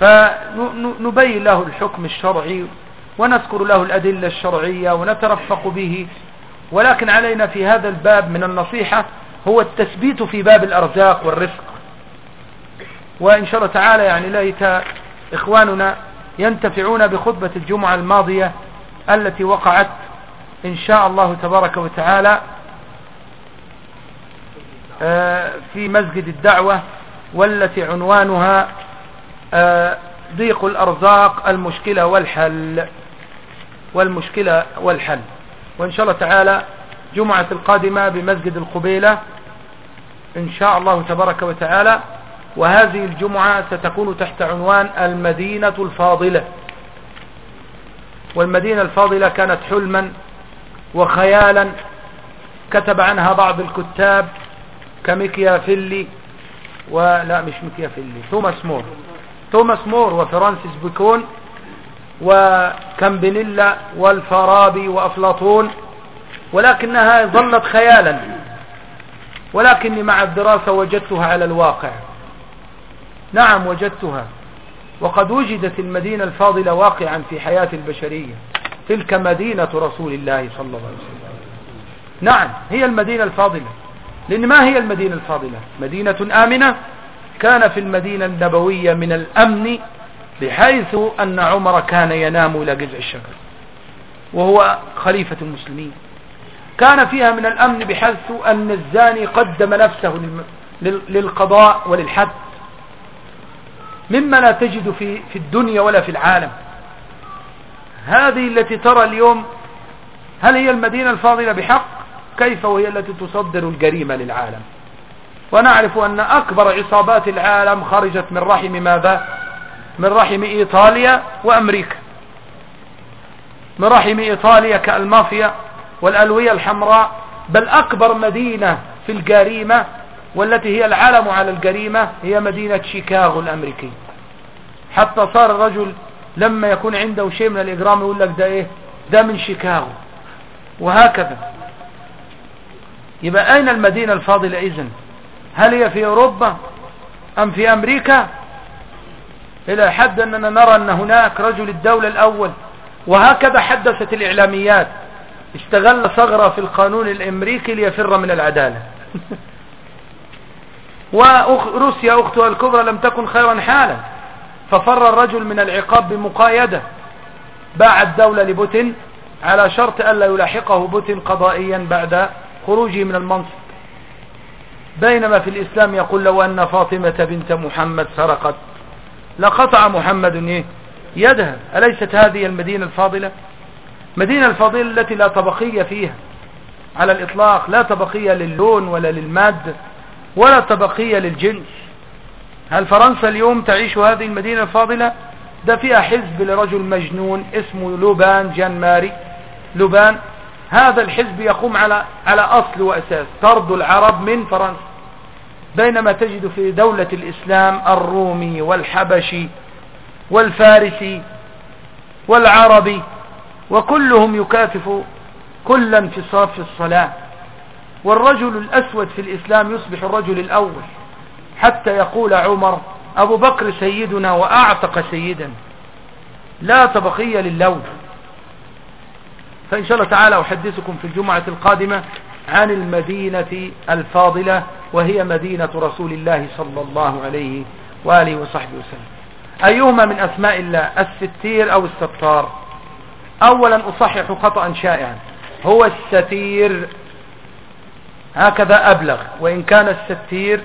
فنبين له الحكم الشرعي ونذكر له الأدلة الشرعية ونترفق به ولكن علينا في هذا الباب من النصيحة هو التثبيت في باب الأرزاق والرزق وإن شاء الله تعالى يعني ليت إخواننا ينتفعون بخطبة الجمعة الماضية التي وقعت إن شاء الله تبارك وتعالى آه، في مسجد الدعوة والتي عنوانها آه، ضيق الأرزاق المشكلة والحل والمشكلة والحل. وإن شاء الله تعالى جمعة القادمة بمسجد القبيلة إن شاء الله تبارك وتعالى وهذه الجمعة ستكون تحت عنوان المدينة الفاضلة. والمدينة الفاضلة كانت حلما وخيالا كتب عنها بعض الكتاب كميكيافيلي ولا مش ميكيافيلي توماس مور. توماس مور وفرانسيس بيكون وكامبينيلا والفارابي وأفلاطون ولكنها ظلت خيالا. ولكني مع الدراسة وجدتها على الواقع. نعم وجدتها. وقد وجدت المدينة الفاضلة واقعا في حياة البشرية. تلك مدينة رسول الله صلى الله عليه وسلم. نعم هي المدينة الفاضلة. لأن ما هي المدينة الفاضلة؟ مدينة آمنة. كان في المدينة النبوية من الأمن بحيث أن عمر كان ينام إلى جذع الشجر. وهو خليفة المسلمين. كان فيها من الأمن بحيث أن الزاني قدم نفسه للقضاء وللحد. مما لا تجد في, في الدنيا ولا في العالم. هذه التي ترى اليوم هل هي المدينة الفاضلة بحق؟ كيف وهي التي تصدر الجريمة للعالم؟ ونعرف أن أكبر عصابات العالم خرجت من رحم ماذا؟ من رحم إيطاليا وأمريكا. من رحم إيطاليا كألمافيا والألوية الحمراء بل أكبر مدينة في الجريمة والتي هي العلم على الجريمة هي مدينة شيكاغو الأمريكية. حتى صار الرجل لما يكون عنده شيء من الإجرام يقول لك ده إيه؟ ده من شيكاغو. وهكذا. يبقى أين المدينة الفاضلة إذن؟ هل هي في أوروبا أم في أمريكا؟ إلى حد أننا نرى أن هناك رجل الدولة الأول. وهكذا حدثت الإعلاميات. استغل ثغرة في القانون الأمريكي ليفر من العدالة. وروسيا أختها الكبرى لم تكن خيرا حالا. ففر الرجل من العقاب بمقايدة باع الدولة لبوتين على شرط ألا يلاحقه بوتين قضائيا بعد خروجه من المنصب. بينما في الإسلام يقول لو أن فاطمة بنت محمد سرقت لقطع محمد إيه؟ يدها. أليست هذه المدينة الفاضلة؟ مدينة الفاضلة التي لا طبقية فيها. على الإطلاق لا طبقية للون ولا للمادة ولا طبقية للجنس. هل فرنسا اليوم تعيش هذه المدينة الفاضلة؟ ده فيها حزب لرجل مجنون اسمه لوبان جان ماري لوبان هذا الحزب يقوم على على أصل وأساس طرد العرب من فرنسا. بينما تجد في دولة الإسلام الرومي والحبشي والفارسي والعربي وكلهم يكاتف كلا في الصلاة. والرجل الأسود في الإسلام يصبح الرجل الأول. حتى يقول عمر أبو بكر سيدنا وأعتق سيدا. لا طبقية للون فإن شاء الله تعالى أحدثكم في الجمعة القادمة عن المدينة الفاضلة وهي مدينة رسول الله صلى الله عليه وآله وصحبه وسلم. أيهما من أسماء الله الستير أو الستار؟ أولا أصحح خطأ شائعا. هو الستير. هكذا أبلغ. وإن كان الستير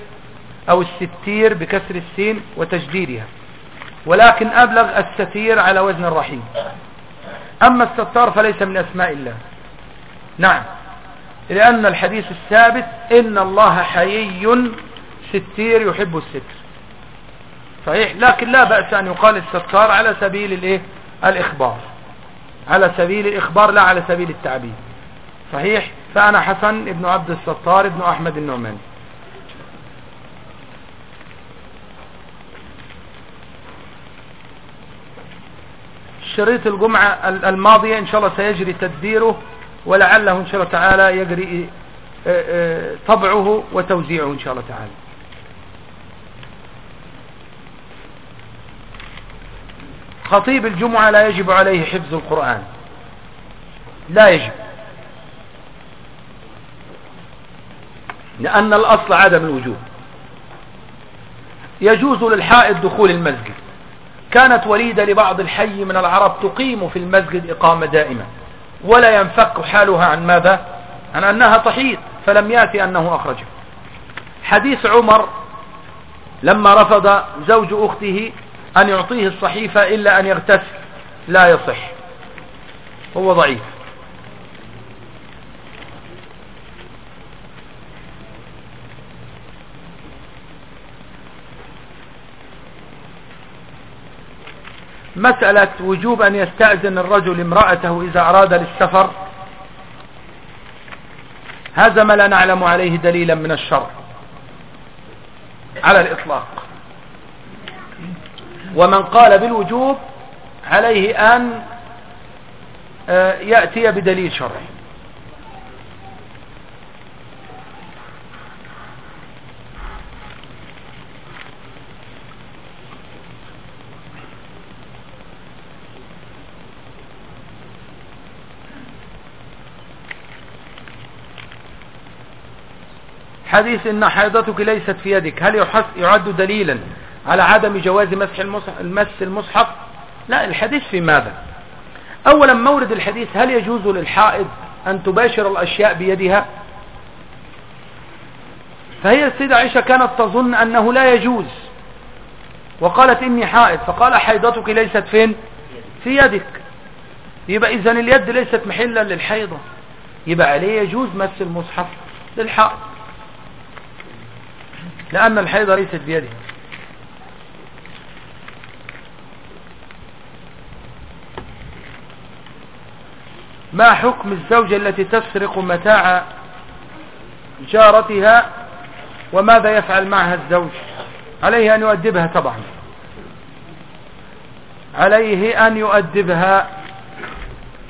أو الستير بكسر السين وتشديدها. ولكن أبلغ الستير على وزن الرحيم. أما الستار فليس من أسماء الله. نعم. لأن الحديث الثابت إن الله حيي ستير يحب الستر. صحيح. لكن لا بأس أن يقال الستار على سبيل الإيه؟ الإخبار. على سبيل الإخبار لا على سبيل التعبير. صحيح؟ فأنا حسن ابن عبد الستار ابن أحمد النعمان شريط الجمعة الماضية إن شاء الله سيجري تدبيره ولعله إن شاء الله تعالى يجري آه، آه، طبعه وتوزيعه إن شاء الله تعالى. خطيب الجمعة لا يجب عليه حفظ القرآن. لا يجب. لأن الأصل عدم الوجوب. يجوز للحائط دخول المسجد. كانت وليدة لبعض الحي من العرب تقيم في المسجد إقامة دائمة. ولا ينفك حالها عن ماذا؟ عن أنها تحيط فلم يأتي أنه أخرجه. حديث عمر لما رفض زوج أخته أن يعطيه الصحيفة إلا أن يغتسل. لا يصح. هو ضعيف. مسألة وجوب أن يستأذن الرجل امرأته إذا أراد للسفر. هذا ما لا نعلم عليه دليلا من الشرع على الإطلاق. ومن قال بالوجوب عليه أن آه، يأتي بدليل شرعي. حديث إن حيضتك ليست في يدك هل يعد دليلا على عدم جواز مسح المصحف المس المصحف. لا الحديث في ماذا؟ اولا مورد الحديث هل يجوز للحائض أن تباشر الأشياء بيدها؟ فهي السيدة عائشة كانت تظن أنه لا يجوز. وقالت إني حائض. فقال حيضتك ليست فين؟ في يدك. يبقى اذا اليد ليست محلا للحيضة. يبقى عليه يجوز مس المصحف للحائض. لأن الحيضة ليست بيده ما حكم الزوجة التي تسرق متاع جارتها وماذا يفعل معها الزوج؟ عليه أن يؤدبها طبعا. عليه أن يؤدبها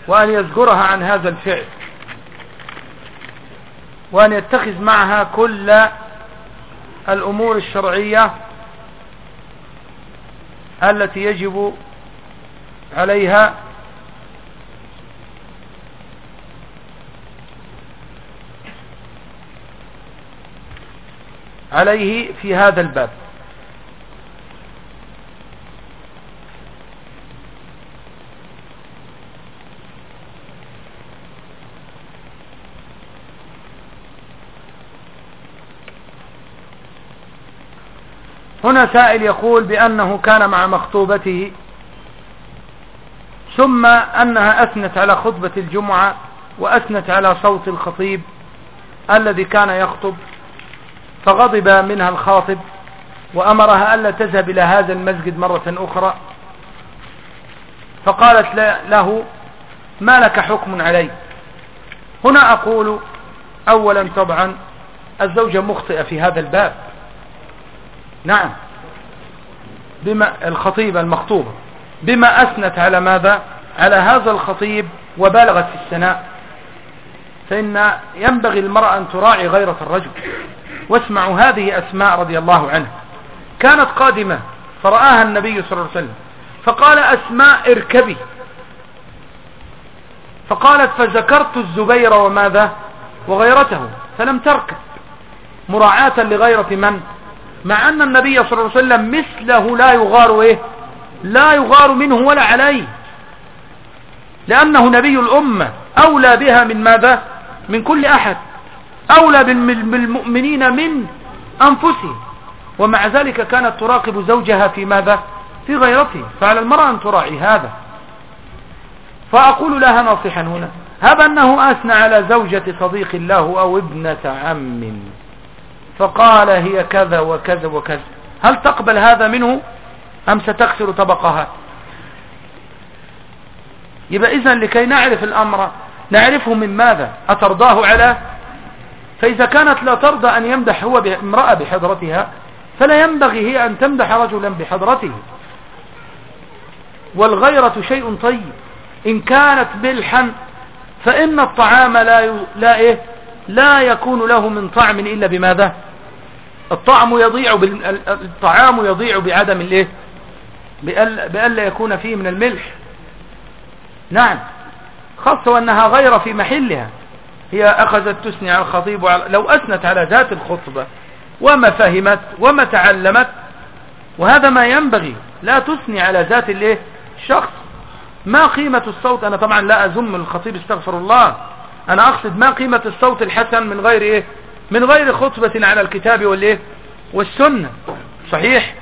وأن يذكرها عن هذا الفعل. وأن يتخذ معها كل الأمور الشرعية التي يجب عليها عليه في هذا الباب. هنا سائل يقول بأنه كان مع مخطوبته ثم أنها أثنت على خطبة الجمعة وأثنت على صوت الخطيب الذي كان يخطب. فغضب منها الخاطب وأمرها ألا تذهب إلى هذا المسجد مرة أخرى. فقالت له ما لك حكم علي؟ هنا أقول أولا طبعا الزوجة مخطئة في هذا الباب. نعم. بما الخطيبة المخطوبة. بما أثنت على ماذا؟ على هذا الخطيب وبالغت في الثناء. فإن ينبغي المرأة أن تراعي غيرة الرجل. واسمعوا هذه أسماء رضي الله عنها كانت قادمة فرآها النبي صلى الله عليه وسلم فقال أسماء اركبي. فقالت فذكرت الزبير وماذا؟ وغيرته فلم تركب. مراعاة لغيرة من؟ مع أن النبي صلى الله عليه وسلم مثله لا يغار إيه؟ لا يغار منه ولا عليه. لأنه نبي الأمة أولى بها من ماذا؟ من كل أحد. أولى بالمؤمنين من أنفسهم. ومع ذلك كانت تراقب زوجها في ماذا؟ في غيرته فعلى المرأة أن تراعي هذا. فأقول لها ناصحا هنا. هب أنه أثنى على زوجة صديق له أو ابنة عم. فقال هي كذا وكذا وكذا. هل تقبل هذا منه أم ستكسر طبقها؟ يبقى إذن لكي نعرف الأمر نعرفه من ماذا؟ أترضاه على فإذا كانت لا ترضى أن يمدح هو امرأة بحضرتها فلا ينبغي هي أن تمدح رجلا بحضرته والغيرة شيء طيب إن كانت ملحا فإن الطعام لا. لا إيه لا يكون له من طعم إلا بماذا الطعم يضيع. الطعام يضيع بعدم الايه بألا يكون فيه من الملح نعم خاصة وأنها غير في محلها هي أخذت تثني على الخطيب وعلى لو أثنت على ذات الخطبة وما فهمت وما تعلمت وهذا ما ينبغي لا تثني على ذات الإيه؟ الشخص ما قيمة الصوت؟ أنا طبعا لا أزم الخطيب استغفر الله. أنا أقصد ما قيمة الصوت الحسن من غير إيه؟ من غير خطبة على الكتاب والإيه؟ والسنة. صحيح؟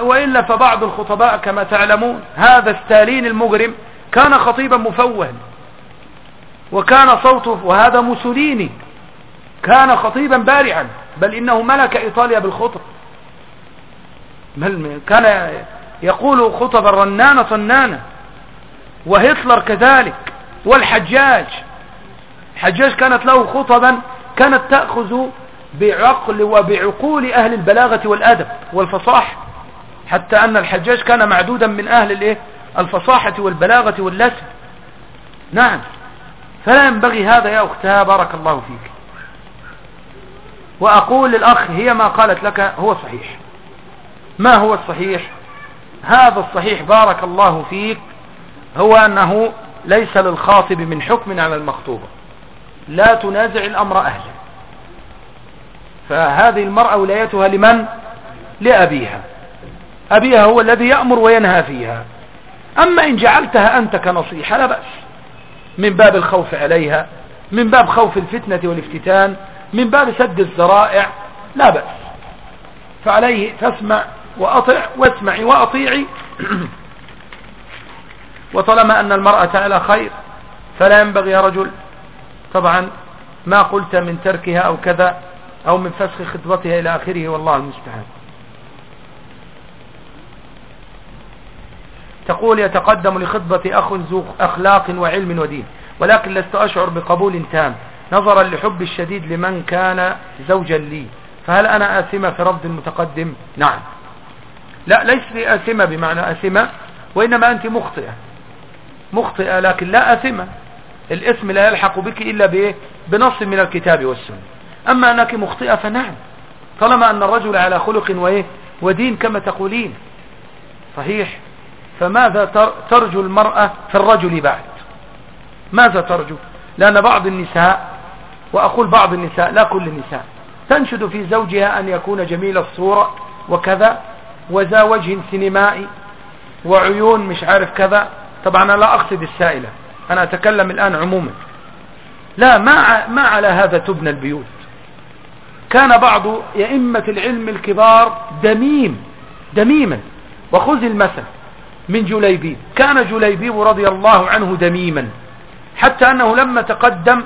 وإلا فبعض الخطباء كما تعلمون هذا ستالين المجرم كان خطيبا مفوها. وكان صوته وهذا موسوليني كان خطيبا بارعا بل إنه ملك إيطاليا بالخطب. بل كان يقول خطبا رنانة صنانة وهتلر كذلك والحجاج. الحجاج كانت له خطبا كانت تأخذ بعقل وبعقول أهل البلاغة والأدب والفصاحة حتى أن الحجاج كان معدودا من أهل الإيه؟ الفصاحة والبلاغة واللسن. نعم. فلا ينبغي هذا يا أختها بارك الله فيك. وأقول للأخ هي ما قالت لك هو صحيح. ما هو الصحيح؟ هذا الصحيح بارك الله فيك هو أنه ليس للخاطب من حكم على المخطوبة لا تنازع الأمر أهله فهذه المرأة ولايتها لمن؟ لأبيها. أبيها هو الذي يأمر وينهى فيها. أما إن جعلتها أنت كنصيحة لا بأس. من باب الخوف عليها من باب خوف الفتنة والافتتان من باب سد الزرائع لا بأس. فعليه فاسمع وأطع واسمعي وأطيعي. وطالما أن المرأة على خير فلا ينبغي يا رجل طبعا ما قلت من تركها أو كذا أو من فسخ خطبتها إلى آخره والله المستعان. تقول يتقدم لخطبة أخ ذو أخلاق وعلم ودين ولكن لست أشعر بقبول تام نظرا لحب الشديد لمن كان زوجا لي فهل أنا آثمة في رفض المتقدم؟ نعم. لا ليس لي آثمة بمعنى آثمة وإنما أنت مخطئة. مخطئة لكن لا آثمة. الاسم لا يلحق بك إلا بإيه؟ بنص من الكتاب والسنة. أما أنك مخطئة فنعم. طالما أن الرجل على خلق وإيه؟ ودين كما تقولين. صحيح؟ فماذا ترجو المرأة في الرجل بعد؟ ماذا ترجو؟ لأن بعض النساء وأقول بعض النساء لا كل النساء تنشد في زوجها أن يكون جميل الصورة وكذا وذا وجه سينمائي وعيون مش عارف كذا. طبعا أنا لا أقصد السائلة أنا أتكلم الآن عموما. لا ما, ما على هذا تبنى البيوت. كان بعض يئمة العلم الكبار دميم دميما. وخذ المثل من جليبيب كان جليبيب رضي الله عنه دميما. حتى أنه لما تقدم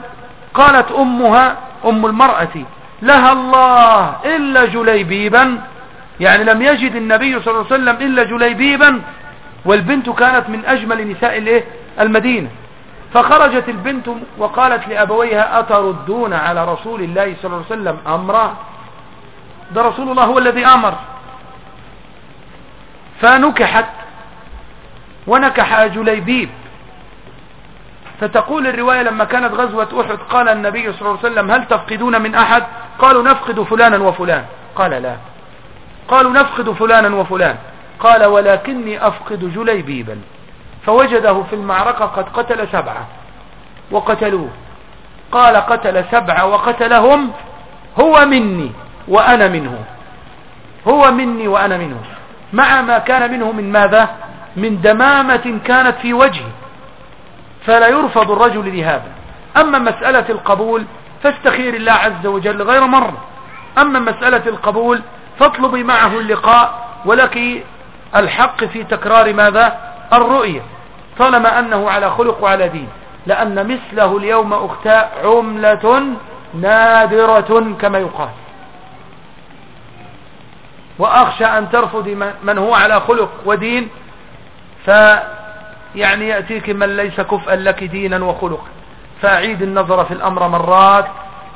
قالت أمها أم المرأة لها الله إلا جليبيبا. يعني لم يجد النبي صلى الله عليه وسلم إلا جليبيبا. والبنت كانت من أجمل نساء المدينة. فخرجت البنت وقالت لأبويها أتردون على رسول الله صلى الله عليه وسلم أمرا؟ ده رسول الله هو الذي أمر. فنكحت ونكح جليبيب. فتقول الرواية لما كانت غزوة أحد قال النبي صلى الله عليه وسلم هل تفقدون من أحد؟ قالوا نفقد فلانا وفلان. قال لا. قالوا نفقد فلانا وفلان. قال ولكني أفقد جليبيبا. فوجده في المعركة قد قتل سبعة. وقتلوه. قال قتل سبعة وقتلهم هو مني وأنا منه. هو مني وأنا منه. مع ما كان منه من ماذا؟ من دمامة كانت في وجهه فلا يرفض الرجل لهذا. أما مسألة القبول فاستخير الله عز وجل غير مرة أما مسألة القبول فاطلبي معه اللقاء ولك الحق في تكرار ماذا؟ الرؤية. طالما أنه على خلق وعلى دين لأن مثله اليوم أختاء عملة نادرة كما يقال. وأخشى أن ترفض من هو على خلق ودين فيعني يأتيك من ليس كفءا لك دينا وخلقا. فأعيد النظر في الأمر مرات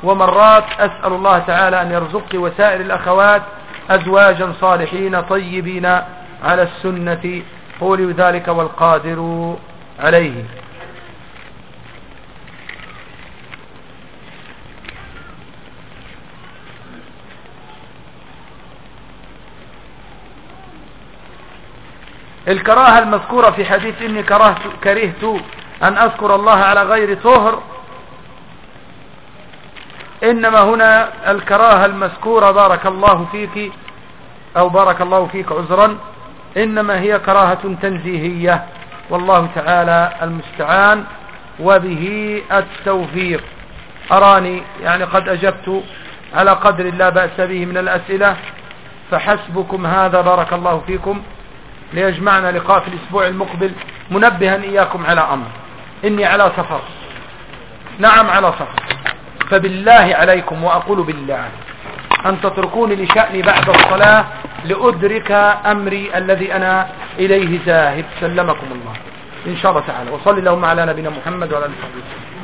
ومرات أسأل الله تعالى أن يرزق وسائر الأخوات أزواجا صالحين طيبين على السنة. قولي ذلك والقادر عليه. الكراهة المذكورة في حديث إني كرهت, كرهت أن أذكر الله على غير طهر. إنما هنا الكراهة المذكورة بارك الله فيك أو بارك الله فيك عذرا. إنما هي كراهة تنزيهية. والله تعالى المستعان وبه التوفيق. أراني يعني قد أجبت على قدر لا بأس به من الأسئلة. فحسبكم هذا بارك الله فيكم. ليجمعنا لقاء في الأسبوع المقبل منبها إياكم على أمر. إني على سفر. نعم على سفر. فبالله عليكم وأقول بالله أن تتركوني لشأني بعد الصلاة لأدرك أمري الذي أنا إليه ذاهب سلمكم الله. إن شاء الله تعالى. وصلي اللهم على نبينا محمد وعلى آله وصحبه.